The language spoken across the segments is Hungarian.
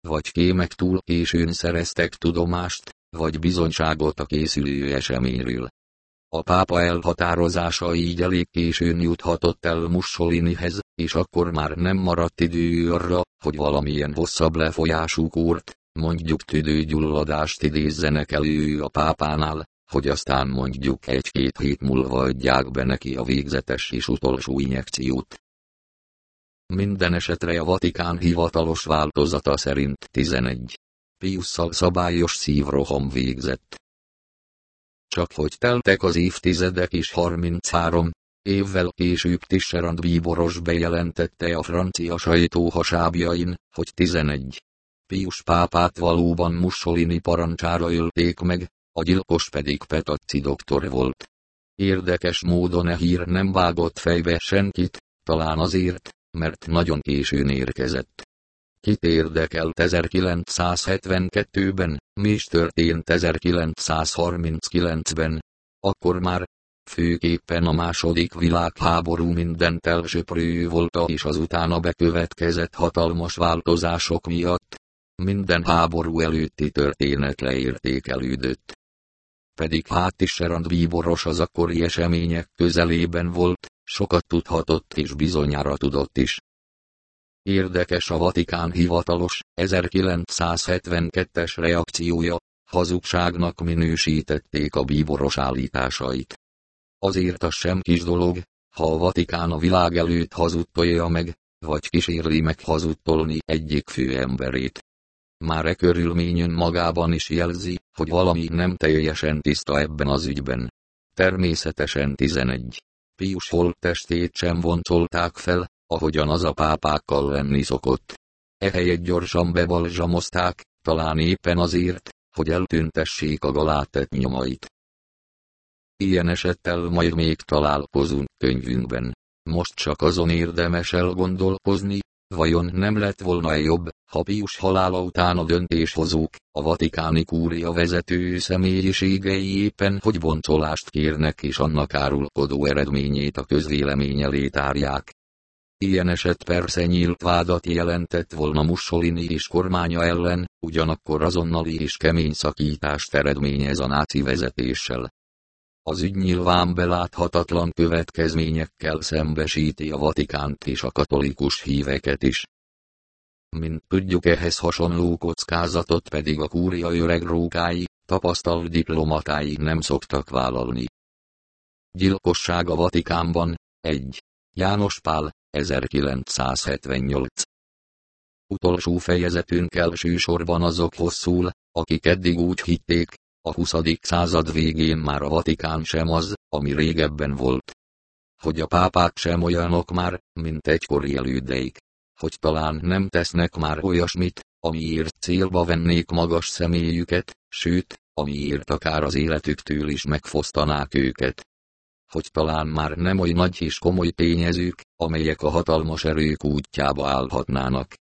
vagy kémek túl későn szereztek tudomást, vagy bizonyságot a készülő eseményről. A pápa elhatározása így elég későn juthatott el Mussolinihez, és akkor már nem maradt idő arra, hogy valamilyen hosszabb lefolyású kórt, mondjuk tüdőgyulladást idézzenek elő a pápánál, hogy aztán mondjuk egy-két hét múlva adják be neki a végzetes és utolsó injekciót. Minden esetre a Vatikán hivatalos változata szerint 11. Piusszal szabályos szívroham végzett. Csak hogy teltek az évtizedek és 33 évvel később Tisserand bíboros bejelentette a francia sajtó hasábjain, hogy 11. Pius pápát valóban Mussolini parancsára ölték meg, a gyilkos pedig Petacci doktor volt. Érdekes módon e hír nem vágott fejbe senkit, talán azért, mert nagyon későn érkezett. Kit érdekelt 1972-ben, mi is történt 1939-ben? Akkor már, főképpen a második világháború mindent elsöprő volt és az utána bekövetkezett hatalmas változások miatt. Minden háború előtti történet leértékelődött. Pedig hát is bíboros az akkori események közelében volt, sokat tudhatott és bizonyára tudott is. Érdekes a Vatikán hivatalos, 1972-es reakciója, hazugságnak minősítették a bíboros állításait. Azért az sem kis dolog, ha a Vatikán a világ előtt hazudtolja meg, vagy kísérli meg hazudtolni egyik főemberét. Már e körülményön magában is jelzi, hogy valami nem teljesen tiszta ebben az ügyben. Természetesen 11. Pius holttestét sem voncolták fel, ahogyan az a pápákkal lenni szokott. Ehelyett gyorsan bebalzsamozták, talán éppen azért, hogy eltüntessék a galátett nyomait. Ilyen esettel majd még találkozunk könyvünkben. Most csak azon érdemes elgondolkozni, vajon nem lett volna jobb, ha Pius halála után a döntéshozók, a vatikáni kúria vezető személyiségei éppen hogy boncolást kérnek és annak árulkodó eredményét a közvélemény elé tárják. Ilyen eset persze nyílt vádat jelentett volna Mussolini és kormánya ellen, ugyanakkor azonnali és kemény szakítást eredményez a náci vezetéssel. Az ügy nyilván beláthatatlan következményekkel szembesíti a Vatikánt és a katolikus híveket is. Mint tudjuk ehhez hasonló kockázatot pedig a kúria öreg rókái, tapasztalt diplomatái nem szoktak vállalni. Gyilkosság a Vatikánban, 1. János Pál, 1978 Utolsó fejezetünk elsősorban azok hosszul, akik eddig úgy hitték, a 20. század végén már a Vatikán sem az, ami régebben volt. Hogy a pápák sem olyanok már, mint egykori elődeik. Hogy talán nem tesznek már olyasmit, amiért célba vennék magas személyüket, sőt, amiért akár az életüktől is megfosztanák őket hogy talán már nem oly nagy és komoly tényezők, amelyek a hatalmas erők útjába állhatnának.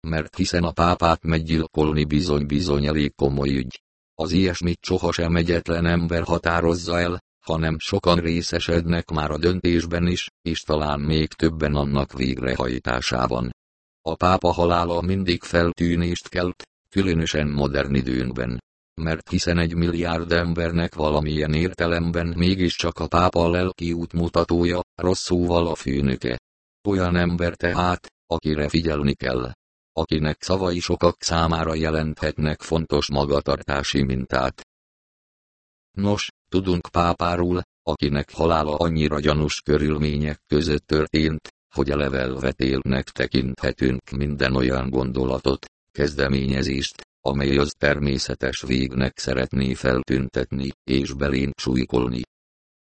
Mert hiszen a pápát meggyilkolni bizony-bizony elég komoly ügy. Az ilyesmit sohasem egyetlen ember határozza el, hanem sokan részesednek már a döntésben is, és talán még többen annak végrehajtásában. A pápa halála mindig feltűnést kelt, különösen modern időnkben mert hiszen egy milliárd embernek valamilyen értelemben mégiscsak a pápa lelki útmutatója, rossz szóval a főnöke. Olyan ember tehát, akire figyelni kell. Akinek szavai sokak számára jelenthetnek fontos magatartási mintát. Nos, tudunk pápáról, akinek halála annyira gyanús körülmények között történt, hogy levelvetélnek tekinthetünk minden olyan gondolatot, kezdeményezést, amely az természetes végnek szeretné feltüntetni, és belén súlykolni.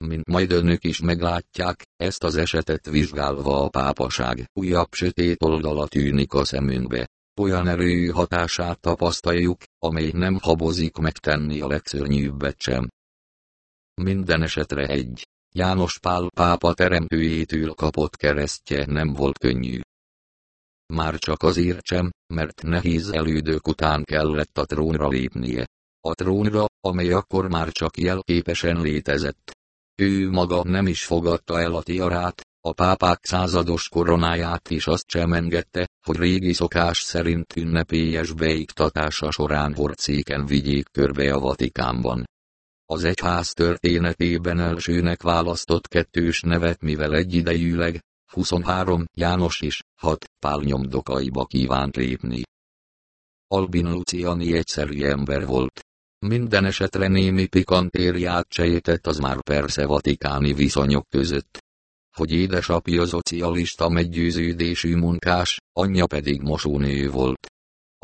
Mint majd önök is meglátják, ezt az esetet vizsgálva a pápaság újabb sötét oldala tűnik a szemünkbe. Olyan erő hatását tapasztaljuk, amely nem habozik megtenni a legszörnyűbbet sem. Minden esetre egy, János Pál pápa teremtőjétől kapott keresztje nem volt könnyű. Már csak azért sem, mert nehéz elődök után kellett a trónra lépnie. A trónra, amely akkor már csak jelképesen létezett. Ő maga nem is fogadta el a tiarát, a pápák százados koronáját is azt sem engedte, hogy régi szokás szerint ünnepélyes beiktatása során horcéken vigyék körbe a Vatikánban. Az egyház történetében elsőnek választott kettős nevet mivel egyidejűleg, 23 János is, 6 Pál nyomdokaiba kívánt lépni. Albin Luciani egyszerű ember volt. Minden esetre némi pikantériát sejtett az már persze vatikáni viszonyok között. Hogy édesapja szocialista meggyőződésű munkás, anyja pedig mosónő volt.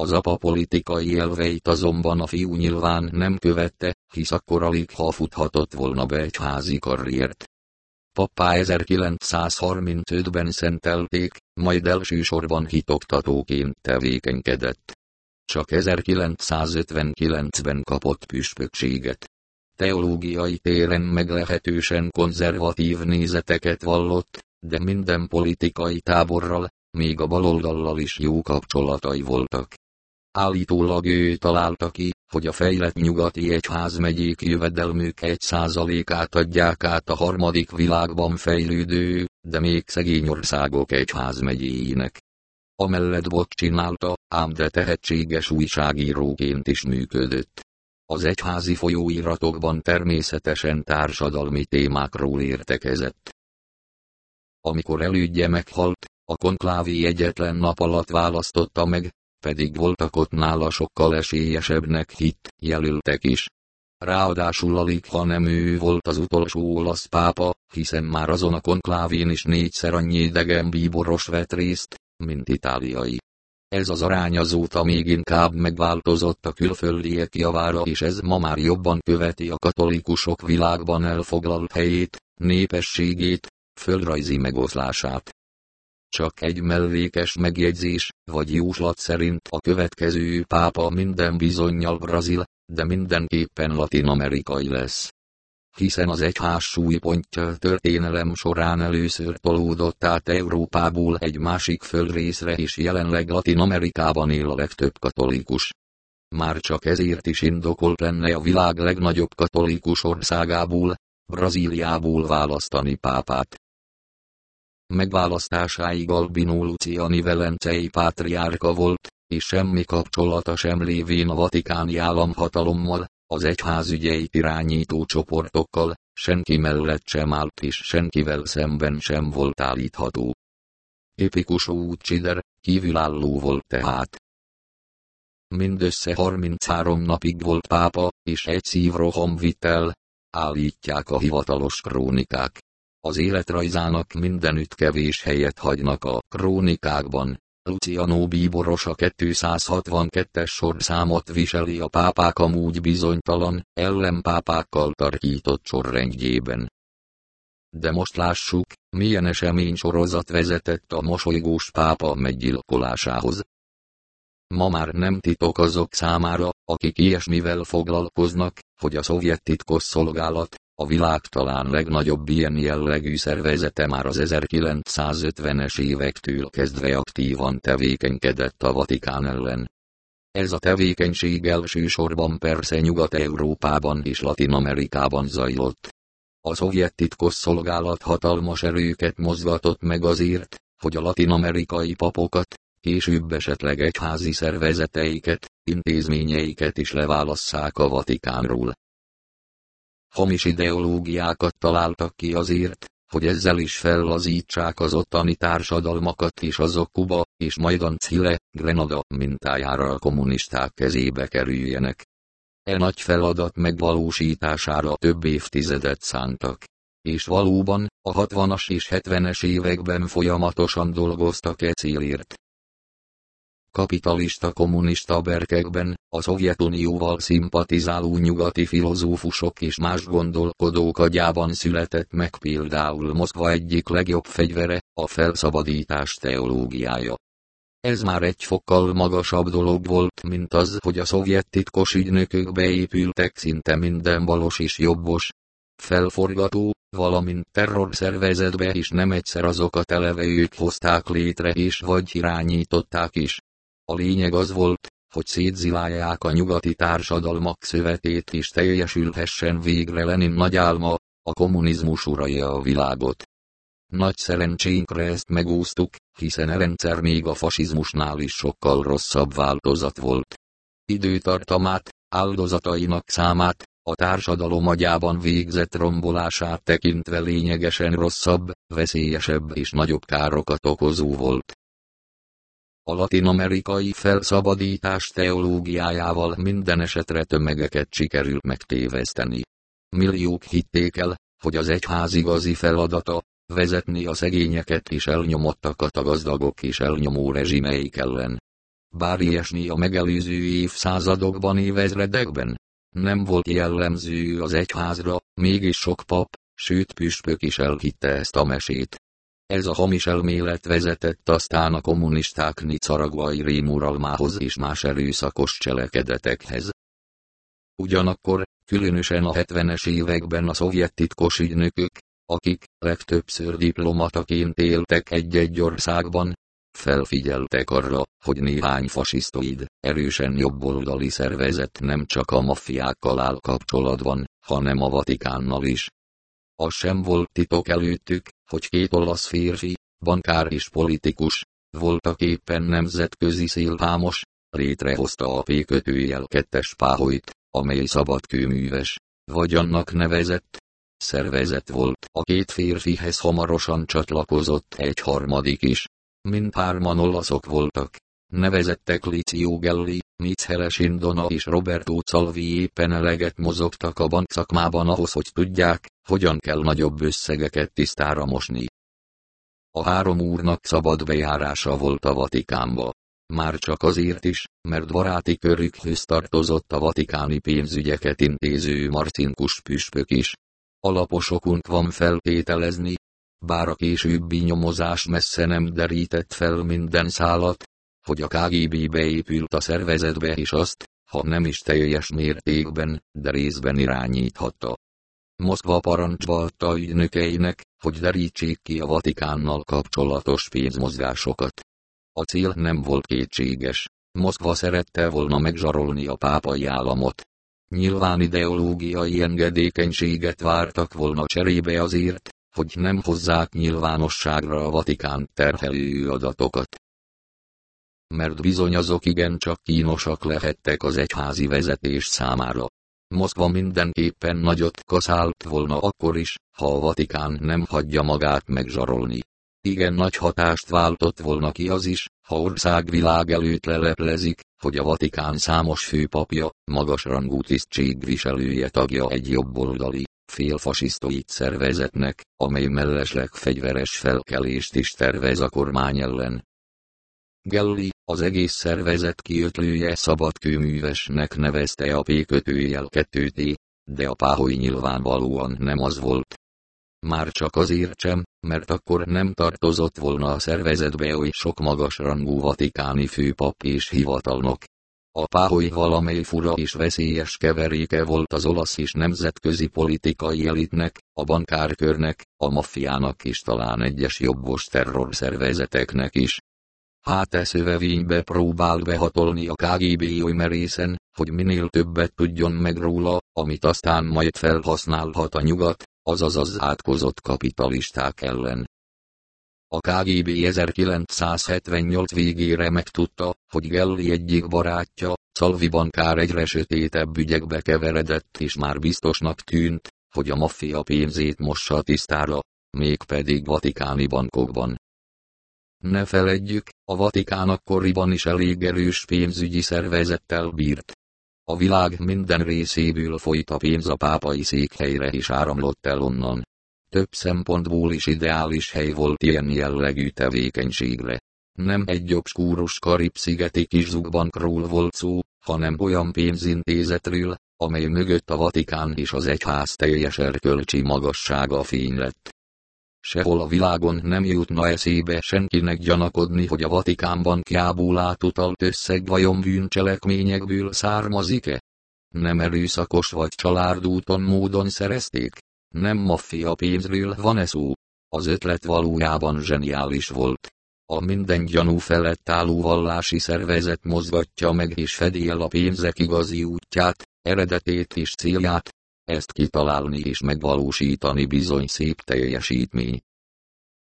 Az apa politikai elveit azonban a fiú nyilván nem követte, hisz akkor alig ha futhatott volna be egy házi karriert. Pappá 1935-ben szentelték, majd elsősorban hitoktatóként tevékenykedett. Csak 1959-ben kapott püspökséget. Teológiai téren meglehetősen konzervatív nézeteket vallott, de minden politikai táborral, még a baloldallal is jó kapcsolatai voltak. Állítólag ő találta ki, hogy a fejlett nyugati egyházmegyék jövedelmük egy százalékát adják át a harmadik világban fejlődő, de még szegény országok egyházmegyéinek. Amellett bot csinálta, ám de tehetséges újságíróként is működött. Az egyházi folyóiratokban természetesen társadalmi témákról értekezett. Amikor elődje meghalt, a konklávi egyetlen nap alatt választotta meg, pedig voltak ott nála sokkal esélyesebbnek hit, jelöltek is. Ráadásul alig ha nem ő volt az utolsó olasz pápa, hiszen már azon a konklávén is négyszer annyi idegen bíboros vett részt, mint itáliai. Ez az arány azóta még inkább megváltozott a külföldiek javára és ez ma már jobban követi a katolikusok világban elfoglalt helyét, népességét, földrajzi megoszlását. Csak egy mellékes megjegyzés, vagy jóslat szerint a következő pápa minden bizonyal brazil, de mindenképpen latin-amerikai lesz. Hiszen az egyház súlypontja történelem során először tolódott át Európából egy másik földrészre és jelenleg Latin-Amerikában él a legtöbb katolikus. Már csak ezért is indokolt lenne a világ legnagyobb katolikus országából, Brazíliából választani pápát megválasztásáig Albino Luciani velencei pátriárka volt, és semmi kapcsolata sem lévén a vatikáni államhatalommal, az egyházügyeit irányító csoportokkal, senki mellett sem állt és senkivel szemben sem volt állítható. Epikus útsider, kívülálló volt tehát. Mindössze 33 napig volt pápa, és egy szívrohom vitt el, állítják a hivatalos krónikák. Az életrajzának mindenütt kevés helyet hagynak a krónikákban. Luciano Bíboros a 262-es sorszámot viseli a pápák amúgy bizonytalan, ellenpápákkal tarkított sorrendjében. De most lássuk, milyen esemény sorozat vezetett a mosolygós pápa meggyilkolásához. Ma már nem titok azok számára, akik ilyesmivel foglalkoznak, hogy a szovjet titkos szolgálat, a világ talán legnagyobb ilyen jellegű szervezete már az 1950-es évektől kezdve aktívan tevékenykedett a Vatikán ellen. Ez a tevékenység elsősorban persze Nyugat-Európában és Latin-Amerikában zajlott. A szovjet titkos szolgálat hatalmas erőket mozgatott meg azért, hogy a latin-amerikai papokat, később esetleg egyházi szervezeteiket, intézményeiket is leválasszák a Vatikánról hamis ideológiákat találtak ki azért, hogy ezzel is fellazítsák az ottani társadalmakat és azok Kuba és majdan Chile, Grenada mintájára a kommunisták kezébe kerüljenek. E nagy feladat megvalósítására több évtizedet szántak. És valóban, a 60-as és 70-es években folyamatosan dolgoztak e célért kapitalista kommunista berkekben, a Szovjetunióval szimpatizáló nyugati filozófusok és más gondolkodók agyában született meg például Moszkva egyik legjobb fegyvere, a felszabadítás teológiája. Ez már egy fokkal magasabb dolog volt, mint az, hogy a szovjet titkos ügynökök beépültek szinte minden balos és jobbos, felforgató, valamint terrorszervezetbe is nem egyszer azokat eleve ők hozták létre és vagy irányították is. A lényeg az volt, hogy szétzilálják a nyugati társadalmak szövetét és teljesülhessen végre Lenin nagy álma, a kommunizmus uralja a világot. Nagy szerencsénkre ezt megúsztuk, hiszen a rendszer még a fasizmusnál is sokkal rosszabb változat volt. Időtartamát, áldozatainak számát, a társadalom agyában végzett rombolását tekintve lényegesen rosszabb, veszélyesebb és nagyobb károkat okozó volt. A latin-amerikai felszabadítás teológiájával minden esetre tömegeket sikerült megtéveszteni. Milliók hitték el, hogy az egyház igazi feladata, vezetni a szegényeket és elnyomottakat a gazdagok és elnyomó rezsimeik ellen. Bár ilyesmi a megelőző évszázadokban évezredekben nem volt jellemző az egyházra, mégis sok pap, sőt püspök is elhitte ezt a mesét. Ez a hamis elmélet vezetett aztán a kommunisták nicaraguai rémuralmához és más erőszakos cselekedetekhez. Ugyanakkor, különösen a 70-es években a szovjet titkos ügynökök, akik legtöbbször diplomataként éltek egy-egy országban, felfigyeltek arra, hogy néhány fasisztoid, erősen jobboldali szervezet nem csak a maffiákkal áll kapcsolatban, hanem a Vatikánnal is. Az sem volt titok előttük, hogy két olasz férfi, bankár és politikus, voltak éppen nemzetközi szélhámos, létrehozta a P-kötőjel kettes páholyt, amely szabadkőműves, vagy annak nevezett, szervezet volt. A két férfihez hamarosan csatlakozott egy harmadik is. Mindhárman olaszok voltak. Nevezettek Licio Gelli, Micheles Indona és Roberto Calvi éppen eleget mozogtak a bankszakmában ahhoz, hogy tudják, hogyan kell nagyobb összegeket tisztára mosni. A három úrnak szabad bejárása volt a Vatikánba. Már csak azért is, mert baráti körükhöz tartozott a vatikáni pénzügyeket intéző Marcinkus püspök is. Alaposokunk van feltételezni, bár a későbbi nyomozás messze nem derített fel minden szálat, hogy a KGB beépült a szervezetbe és azt, ha nem is teljes mértékben, de részben irányíthatta. Moszkva parancsba adta ügynökeinek, hogy derítsék ki a Vatikánnal kapcsolatos pénzmozgásokat. A cél nem volt kétséges. Moszkva szerette volna megzsarolni a pápai államot. Nyilván ideológiai engedékenységet vártak volna cserébe azért, hogy nem hozzák nyilvánosságra a Vatikán terhelő adatokat. Mert bizony azok igencsak kínosak lehettek az egyházi vezetés számára. Moszkva mindenképpen nagyot kaszált volna akkor is, ha a Vatikán nem hagyja magát megzsarolni. Igen nagy hatást váltott volna ki az is, ha országvilág előtt leleplezik, hogy a Vatikán számos főpapja, magasrangú tisztségviselője tagja egy jobboldali, félfasisztoid szervezetnek, amely mellesleg fegyveres felkelést is tervez a kormány ellen. Gelli, az egész szervezet kiötlője szabadkőművesnek nevezte a P kötőjel 2T, de a páholy nyilvánvalóan nem az volt. Már csak azért sem, mert akkor nem tartozott volna a szervezetbe oly sok magasrangú vatikáni főpap és hivatalnok. A páholy valamely fura és veszélyes keveréke volt az olasz és nemzetközi politikai elitnek, a bankárkörnek, a maffiának és talán egyes jobbos terrorszervezeteknek is. Hát e szövevénybe próbál behatolni a KGB oly merészen, hogy minél többet tudjon meg róla, amit aztán majd felhasználhat a nyugat, azaz az átkozott kapitalisták ellen. A KGB 1978 végére megtudta, hogy Gelli egyik barátja, Szalvi bankár egyre sötétebb ügyekbe keveredett és már biztosnak tűnt, hogy a maffia pénzét mossa tisztára, mégpedig vatikáni bankokban. Ne feledjük, a Vatikán akkoriban is elég erős pénzügyi szervezettel bírt. A világ minden részéből folyt a pénz a pápai székhelyre és áramlott el onnan. Több szempontból is ideális hely volt ilyen jellegű tevékenységre. Nem egy obskúrus karib-szigeti kis zugbankról volt szó, hanem olyan pénzintézetről, amely mögött a Vatikán és az egyház teljes erkölcsi magassága fény. Sehol a világon nem jutna eszébe senkinek gyanakodni, hogy a Vatikánban kiából átutalt összeg vajon bűncselekményekből származik-e? Nem erőszakos vagy családúton módon szerezték? Nem maffia pénzről van-e szó? Az ötlet valójában zseniális volt. A minden gyanú felett álló vallási szervezet mozgatja meg és fedi a pénzek igazi útját, eredetét és célját, ezt kitalálni és megvalósítani bizony szép teljesítmény.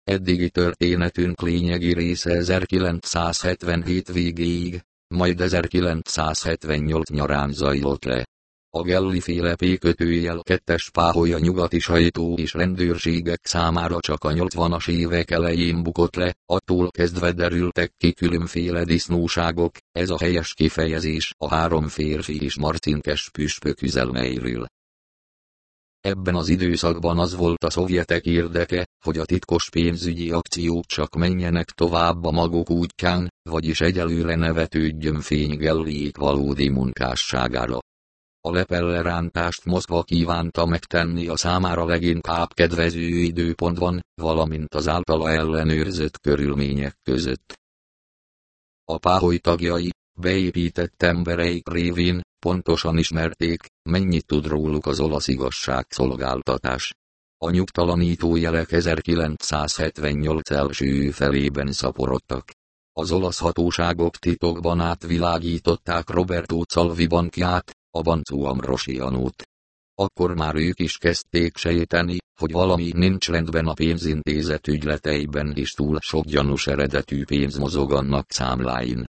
Eddigi történetünk lényegi része 1977 végéig, majd 1978 nyarán zajlott le. A Gelli féle P-kötőjel kettes páholya nyugati sajtó és rendőrségek számára csak a 80-as évek elején bukott le, attól kezdve derültek ki különféle disznóságok, ez a helyes kifejezés a három férfi és marcinkes püspök üzelmeiről. Ebben az időszakban az volt a szovjetek érdeke, hogy a titkos pénzügyi akciók csak menjenek tovább a maguk útján, vagyis egyelőre nevetődjön fénygelliék valódi munkásságára. A lepellerántást Moszkva kívánta megtenni a számára leginkább kedvező időpontban, valamint az általa ellenőrzött körülmények között. A páholy tagjai, beépített embereik révén, pontosan ismerték, mennyit tud róluk az olasz igazságszolgáltatás. A nyugtalanító jelek 1978 első felében szaporodtak. Az olasz hatóságok titokban átvilágították Roberto Calvi bankját, a Bancó Ambrosianót. Akkor már ők is kezdték sejteni, hogy valami nincs rendben a pénzintézet ügyleteiben és túl sok gyanús eredetű pénz mozog annak számláin.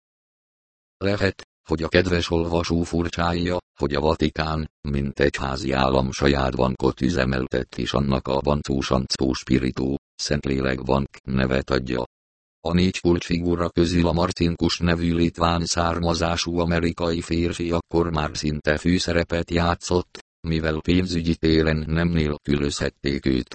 Lehet, hogy a kedves olvasó furcsája, hogy a Vatikán, mint egy házi állam saját bankot üzemeltet és annak a Bancó Sancó Spiritó, Szentlélek bank nevet adja. A négy kulcsfigura közül a Marcinkus nevű litván származású amerikai férfi akkor már szinte fűszerepet játszott, mivel pénzügyi téren nem nélkülözhették őt.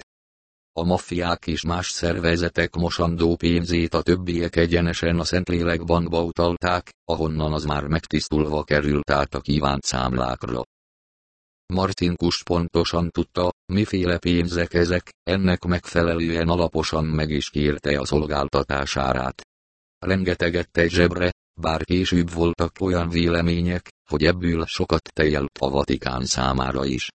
A maffiák és más szervezetek mosandó pénzét a többiek egyenesen a Szentlélek bankba utalták, ahonnan az már megtisztulva került át a kívánt számlákra. Marcinkus pontosan tudta, miféle pénzek ezek, ennek megfelelően alaposan meg is kérte a szolgáltatásárát. Rengeteget egy zsebre, bár később voltak olyan vélemények, hogy ebből sokat tejelt a Vatikán számára is.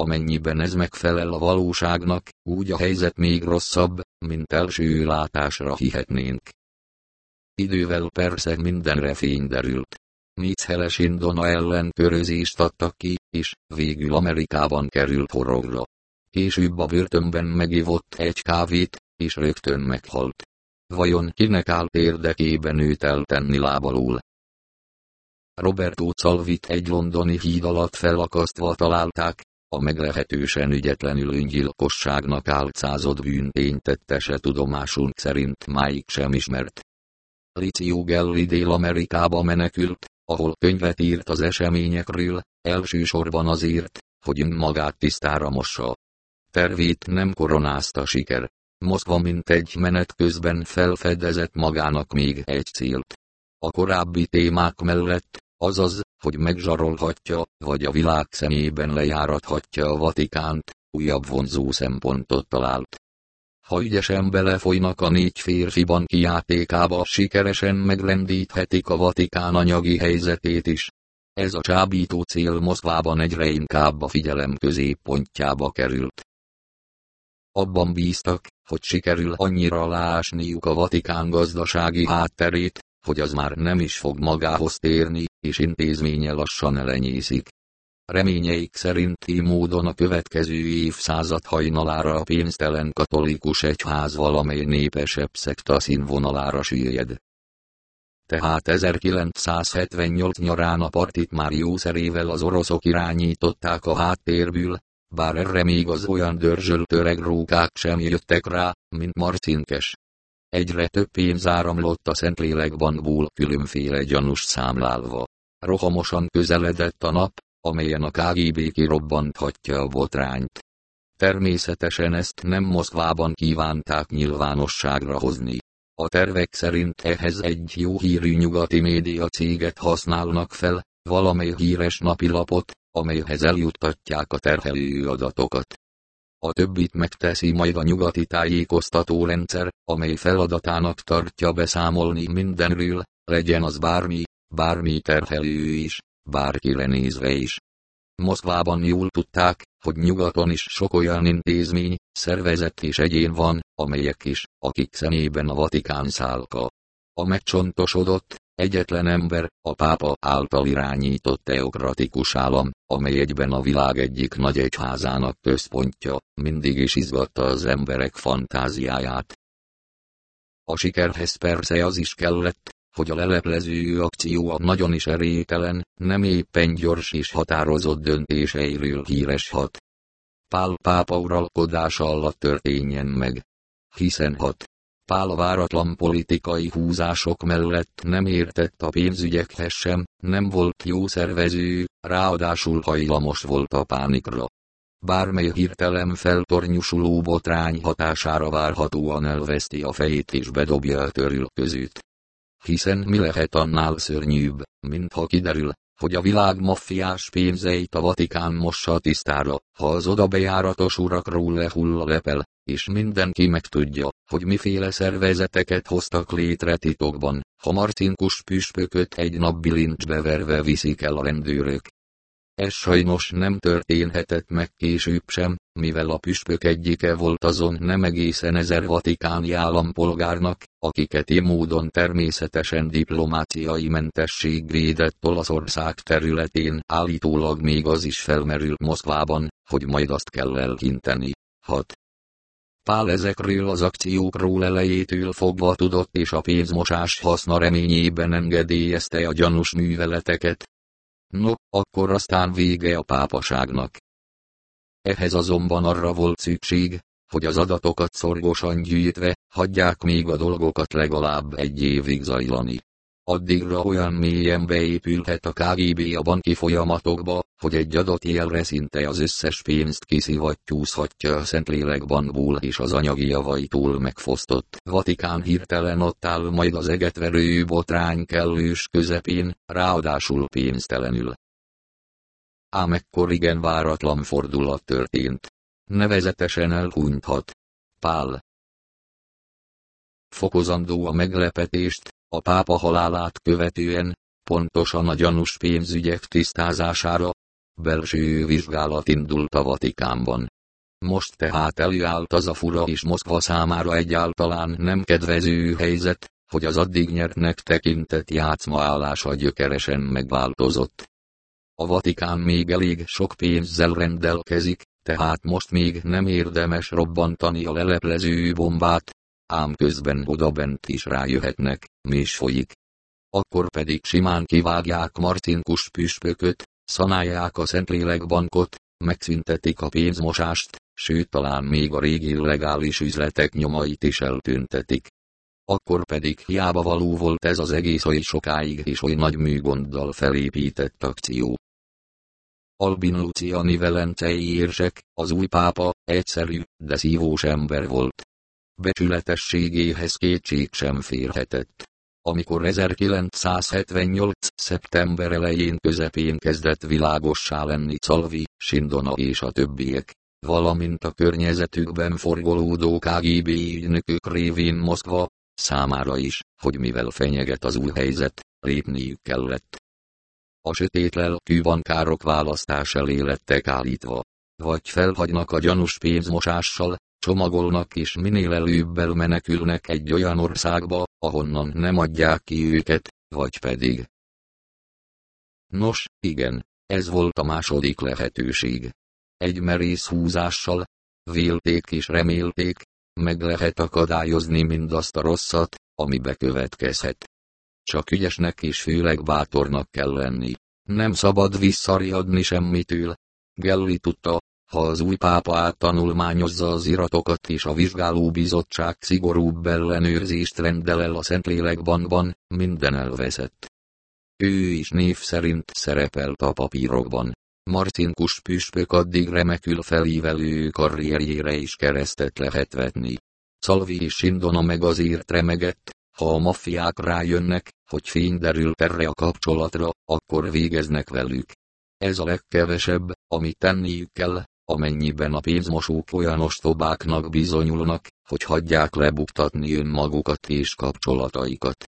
Amennyiben ez megfelel a valóságnak, úgy a helyzet még rosszabb, mint első látásra hihetnénk. Idővel persze mindenre fény derült. Heles Indona ellen körözést adtak ki, és végül Amerikában került horogra. Később a börtönben megivott egy kávét, és rögtön meghalt. Vajon kinek állt érdekében őt eltenni lábalul? Roberto Calvit egy londoni híd alatt felakasztva találták, a meglehetősen ügyetlenül öngyilkosságnak álcázott bűntény tettese tudomásunk szerint máig sem ismert. Licio Gelli Dél-Amerikába menekült, ahol könyvet írt az eseményekről, elsősorban azért, hogy magát tisztára mossa. Tervét nem koronázta siker. Moszkva mint egy menet közben felfedezett magának még egy célt. A korábbi témák mellett, azaz, hogy megzsarolhatja, vagy a világ szemében lejárathatja a Vatikánt, újabb vonzó szempontot talált. Ha ügyesen belefolynak a négy férfi banki játékába, sikeresen meglendíthetik a Vatikán anyagi helyzetét is. Ez a csábító cél Moszkvában egyre inkább a figyelem középpontjába került. Abban bíztak, hogy sikerül annyira lásniuk a Vatikán gazdasági hátterét, hogy az már nem is fog magához térni, és intézménye lassan elenyészik. Reményeik szerinti módon a következő évszázad hajnalára a pénztelen katolikus egyház valamely népesebb szekta színvonalára süllyed. Tehát 1978 nyarán a partit már jószerével az oroszok irányították a háttérből, bár erre még az olyan dörzsölt öreg rókák sem jöttek rá, mint Marcinkes. Egyre több pénz áramlott a Szentlélekbankból különféle gyanús számlálva. Rohamosan közeledett a nap, amelyen a KGB kirobbanthatja a botrányt. Természetesen ezt nem Moszkvában kívánták nyilvánosságra hozni. A tervek szerint ehhez egy jó hírű nyugati média céget használnak fel, valamely híres napilapot, amelyhez eljuttatják a terhelő adatokat. A többit megteszi majd a nyugati tájékoztató rendszer, amely feladatának tartja beszámolni mindenről, legyen az bármi, bármi terhelő is, bárkire nézve is. Moszkvában jól tudták, hogy nyugaton is sok olyan intézmény, szervezet és egyén van, amelyek is, akik szemében a Vatikán szálka. A megcsontosodott, egyetlen ember, a pápa által irányított teokratikus állam, amely egyben a világ egyik nagy egyházának központja, mindig is izgatta az emberek fantáziáját. A sikerhez persze az is kellett, hogy a leleplező akció a nagyon is erélytelen, nem éppen gyors és határozott döntéseiről híres hat. Pál pápa uralkodása alatt történjen meg. Hiszen hat. Pál váratlan politikai húzások mellett nem értett a pénzügyekhez sem, nem volt jó szervező, ráadásul hajlamos volt a pánikra. Bármely hirtelen feltornyusuló botrány hatására várhatóan elveszti a fejét és bedobja a törül között. Hiszen mi lehet annál szörnyűbb, mint ha kiderül, hogy a világ maffiás pénzeit a Vatikán mossa tisztára, ha az oda bejáratos urakról lehull a lepel, és mindenki megtudja, hogy miféle szervezeteket hoztak létre titokban, ha Marcinkus püspököt egy nap bilincsbe verve viszik el a rendőrök, ez sajnos nem történhetett meg később sem, mivel a püspök egyike volt azon nem egészen ezer vatikáni állampolgárnak, akiket így módon természetesen diplomáciai mentesség védett Olaszország területén, állítólag még az is felmerült Moszkvában, hogy majd azt kell elkinteni. 6. Pál ezekről az akciókról elejétől fogva tudott és a pénzmosás haszna reményében engedélyezte a gyanús műveleteket, No, akkor aztán vége a pápaságnak. Ehhez azonban arra volt szükség, hogy az adatokat szorgosan gyűjtve, hagyják még a dolgokat legalább egy évig zajlani. Addigra olyan mélyen beépülhet a KGB a banki folyamatokba, hogy egy adott jelre szinte az összes pénzt kiszivattyúzhatja a Szentlélek bankból és az anyagi javaitól megfosztott. Vatikán hirtelen ott áll majd az egetverő botrány kellős közepén, ráadásul pénztelenül. Ám ekkor igen váratlan fordulat történt. Nevezetesen elhunythat. Pál. Fokozandó a meglepetést, a pápa halálát követően, pontosan a gyanús pénzügyek tisztázására, belső vizsgálat indult a Vatikánban. Most tehát előállt az a fura és Moszkva számára egyáltalán nem kedvező helyzet, hogy az addig nyertnek tekintett játszma állása gyökeresen megváltozott. A Vatikán még elég sok pénzzel rendelkezik, tehát most még nem érdemes robbantani a leleplező bombát, ám közben odabent is rájöhetnek, mi is folyik. Akkor pedig simán kivágják Marcinkus püspököt, szanálják a Szentlélek bankot, megszüntetik a pénzmosást, sőt talán még a régi legális üzletek nyomait is eltüntetik. Akkor pedig hiába való volt ez az egész oly sokáig és oly nagy műgonddal felépített akció. Albin Luciani velencei érsek, az új pápa, egyszerű, de szívós ember volt becsületességéhez kétség sem férhetett. Amikor 1978. szeptember elején közepén kezdett világossá lenni Szalvi, Sindona és a többiek, valamint a környezetükben forgolódó KGB ügynökök révén Moszkva, számára is, hogy mivel fenyeget az új helyzet, lépniük kellett. A sötét lelkű bankárok választás elé lettek állítva. Vagy felhagynak a gyanús pénzmosással, csomagolnak és minél előbb menekülnek egy olyan országba, ahonnan nem adják ki őket, vagy pedig. Nos, igen, ez volt a második lehetőség. Egy merész húzással, vélték és remélték, meg lehet akadályozni mindazt a rosszat, ami bekövetkezhet. Csak ügyesnek és főleg bátornak kell lenni. Nem szabad visszariadni semmitől. Gelli tudta, ha az új pápa áttanulmányozza az iratokat és a vizsgálóbizottság szigorúbb ellenőrzést rendel el a Szentlélekbankban, minden elveszett. Ő is név szerint szerepelt a papírokban. Marcinkus püspök addig remekül felívelő karrierjére is keresztet lehet vetni. Szalvi és Sindona meg azért remegett, ha a maffiák rájönnek, hogy fény derült erre a kapcsolatra, akkor végeznek velük. Ez a legkevesebb, amit tenniük kell, amennyiben a pénzmosók olyan ostobáknak bizonyulnak, hogy hagyják lebuktatni önmagukat és kapcsolataikat.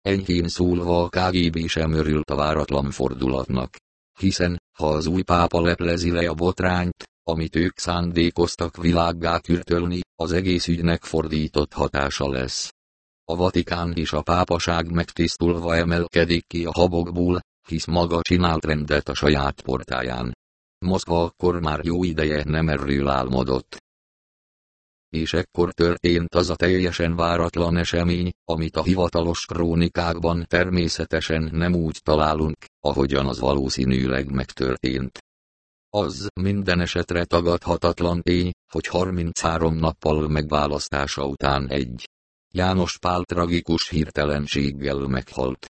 Enyhén szólva a KGB sem örült a váratlan fordulatnak. Hiszen, ha az új pápa leplezi le a botrányt, amit ők szándékoztak világgá kürtölni, az egész ügynek fordított hatása lesz. A Vatikán és a pápaság megtisztulva emelkedik ki a habokból, hisz maga csinált rendet a saját portáján. Moszkva akkor már jó ideje nem erről álmodott. és ekkor történt az a teljesen váratlan esemény, amit a hivatalos krónikákban természetesen nem úgy találunk, ahogyan az valószínűleg megtörtént. Az minden esetre tagadhatatlan tény, hogy 33 nappal megválasztása után egy János Pál tragikus hirtelenséggel meghalt.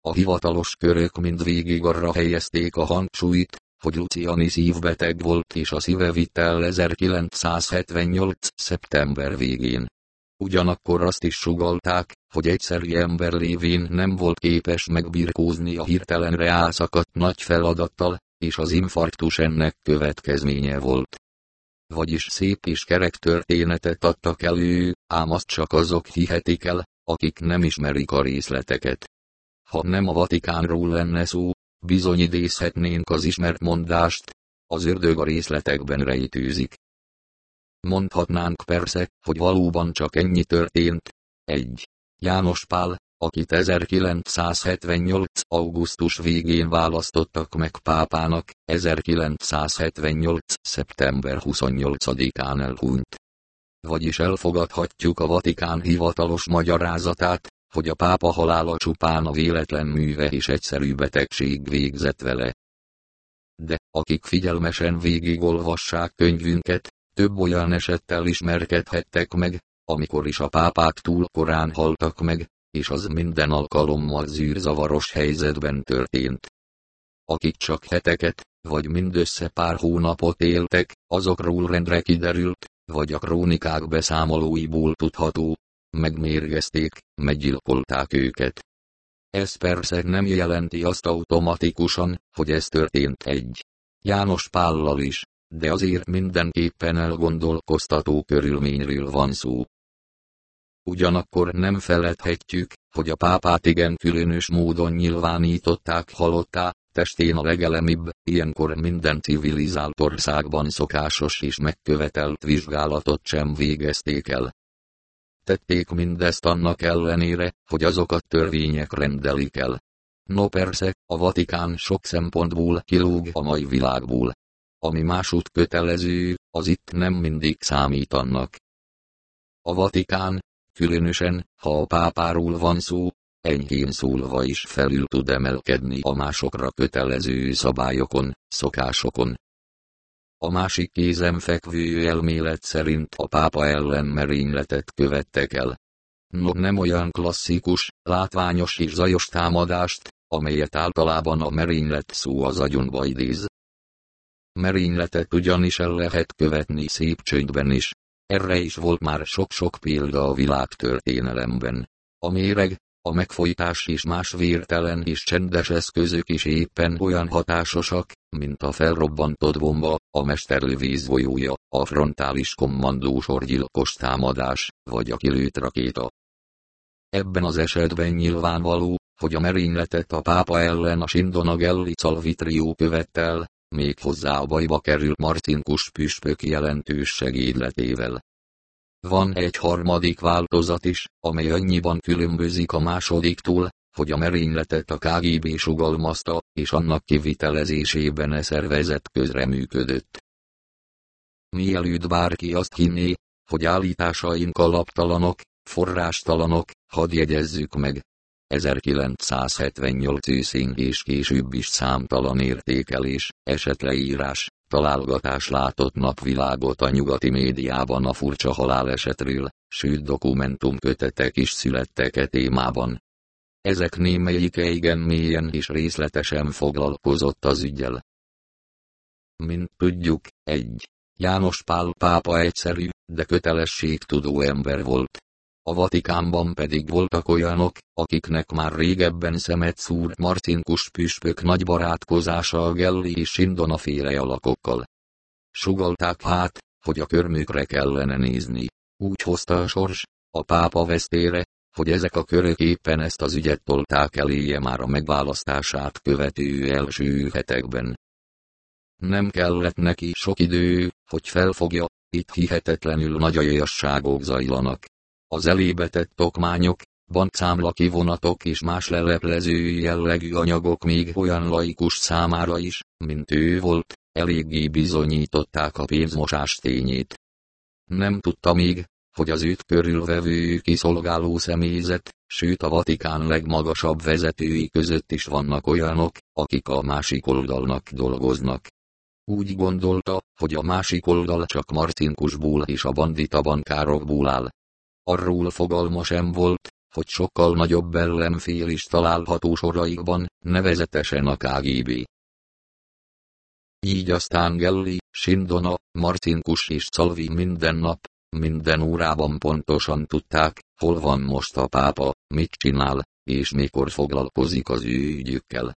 A hivatalos körök mind végig arra helyezték a hangsúlyt, hogy Luciani szívbeteg volt és a szíve vitt el 1978. szeptember végén. Ugyanakkor azt is sugalták, hogy egyszerű ember lévén nem volt képes megbirkózni a hirtelenre álszakadt nagy feladattal, és az infarktus ennek következménye volt. Vagyis szép és kerek történetet adtak elő, ám azt csak azok hihetik el, akik nem ismerik a részleteket. Ha nem a Vatikánról lenne szó, bizony idézhetnénk az ismert mondást, az ördög a részletekben rejtőzik. Mondhatnánk persze, hogy valóban csak ennyi történt. 1. János Pál, akit 1978. augusztus végén választottak meg pápának, 1978. szeptember 28-án elhunyt. Vagyis elfogadhatjuk a Vatikán hivatalos magyarázatát, hogy a pápa halála csupán a véletlen műve és egyszerű betegség végzett vele. De, akik figyelmesen végigolvassák könyvünket, több olyan esettel ismerkedhettek meg, amikor is a pápák túl korán haltak meg, és az minden alkalommal zűrzavaros helyzetben történt. Akik csak heteket, vagy mindössze pár hónapot éltek, azokról rendre kiderült, vagy a krónikák beszámolóiból tudható, megmérgezték, meggyilkolták őket. Ez persze nem jelenti azt automatikusan, hogy ez történt egy János Pállal is, de azért mindenképpen elgondolkoztató körülményről van szó. Ugyanakkor nem feledhetjük, hogy a pápát igen különös módon nyilvánították halottá, testén a legelemibb, ilyenkor minden civilizált országban szokásos és megkövetelt vizsgálatot sem végezték el. Tették mindezt annak ellenére, hogy azokat törvények rendelik el. No persze, a Vatikán sok szempontból kilóg a mai világból. Ami másút kötelező, az itt nem mindig számít annak. A Vatikán, különösen, ha a pápáról van szó, enyhén szólva is felül tud emelkedni a másokra kötelező szabályokon, szokásokon. A másik kézenfekvő elmélet szerint a pápa ellen merényletet követtek el. No nem olyan klasszikus, látványos és zajos támadást, amelyet általában a merénylet szó az agyonba idéz. Merényletet ugyanis el lehet követni szép csöndben is. Erre is volt már sok-sok példa a világtörténelemben. A méreg, a megfojtás és más vértelen és csendes eszközök is éppen olyan hatásosak, mint a felrobbantott bomba, a mesterlövész folyója, a frontális kommandósor gyilkos támadás, vagy a kilőtt rakéta. Ebben az esetben nyilvánvaló, hogy a merényletet a pápa ellen a Sindonagelli Calvitrió követte el, még hozzá a bajba került Marcinkus püspök jelentős segédletével. Van egy harmadik változat is, amely annyiban különbözik a másodiktól, hogy a merényletet a KGB sugalmazta, és annak kivitelezésében e szervezet közreműködött. Mielőtt bárki azt hinné, hogy állításaink alaptalanok, forrástalanok, hadd jegyezzük meg. 1978 őszén és később is számtalan értékelés, esetleírás, találgatás látott napvilágot a nyugati médiában a furcsa halálesetről, sőt dokumentumkötetek is születtek e témában. Ezek némelyike igen mélyen és részletesen foglalkozott az ügyel. Mint tudjuk, egy János Pál pápa egyszerű, de kötelességtudó ember volt. A Vatikánban pedig voltak olyanok, akiknek már régebben szemet szúrt Marcinkus püspök nagy barátkozása a Gelli és Sindona féle alakokkal. Sugalták hát, hogy a körmükre kellene nézni. Úgy hozta a sors, a pápa vesztére, hogy ezek a körök éppen ezt az ügyet tolták eléje már a megválasztását követő első hetekben. Nem kellett neki sok idő, hogy felfogja, itt hihetetlenül nagy ajasságok zajlanak. Az elébetett tokmányok, bankszámla kivonatok és más leleplező jellegű anyagok még olyan laikus számára is, mint ő volt, eléggé bizonyították a pénzmosás tényét. Nem tudta még, hogy az őt körülvevő kiszolgáló személyzet, sőt a Vatikán legmagasabb vezetői között is vannak olyanok, akik a másik oldalnak dolgoznak. Úgy gondolta, hogy a másik oldal csak marcinkusból és a bandita bankárokból áll. Arról fogalma sem volt, hogy sokkal nagyobb ellenfél is található soraikban, nevezetesen a KGB. Így aztán Gelli, Sindona, Marcinkus és Szalvi minden nap, minden órában pontosan tudták, hol van most a pápa, mit csinál, és mikor foglalkozik az ő ügyükkel.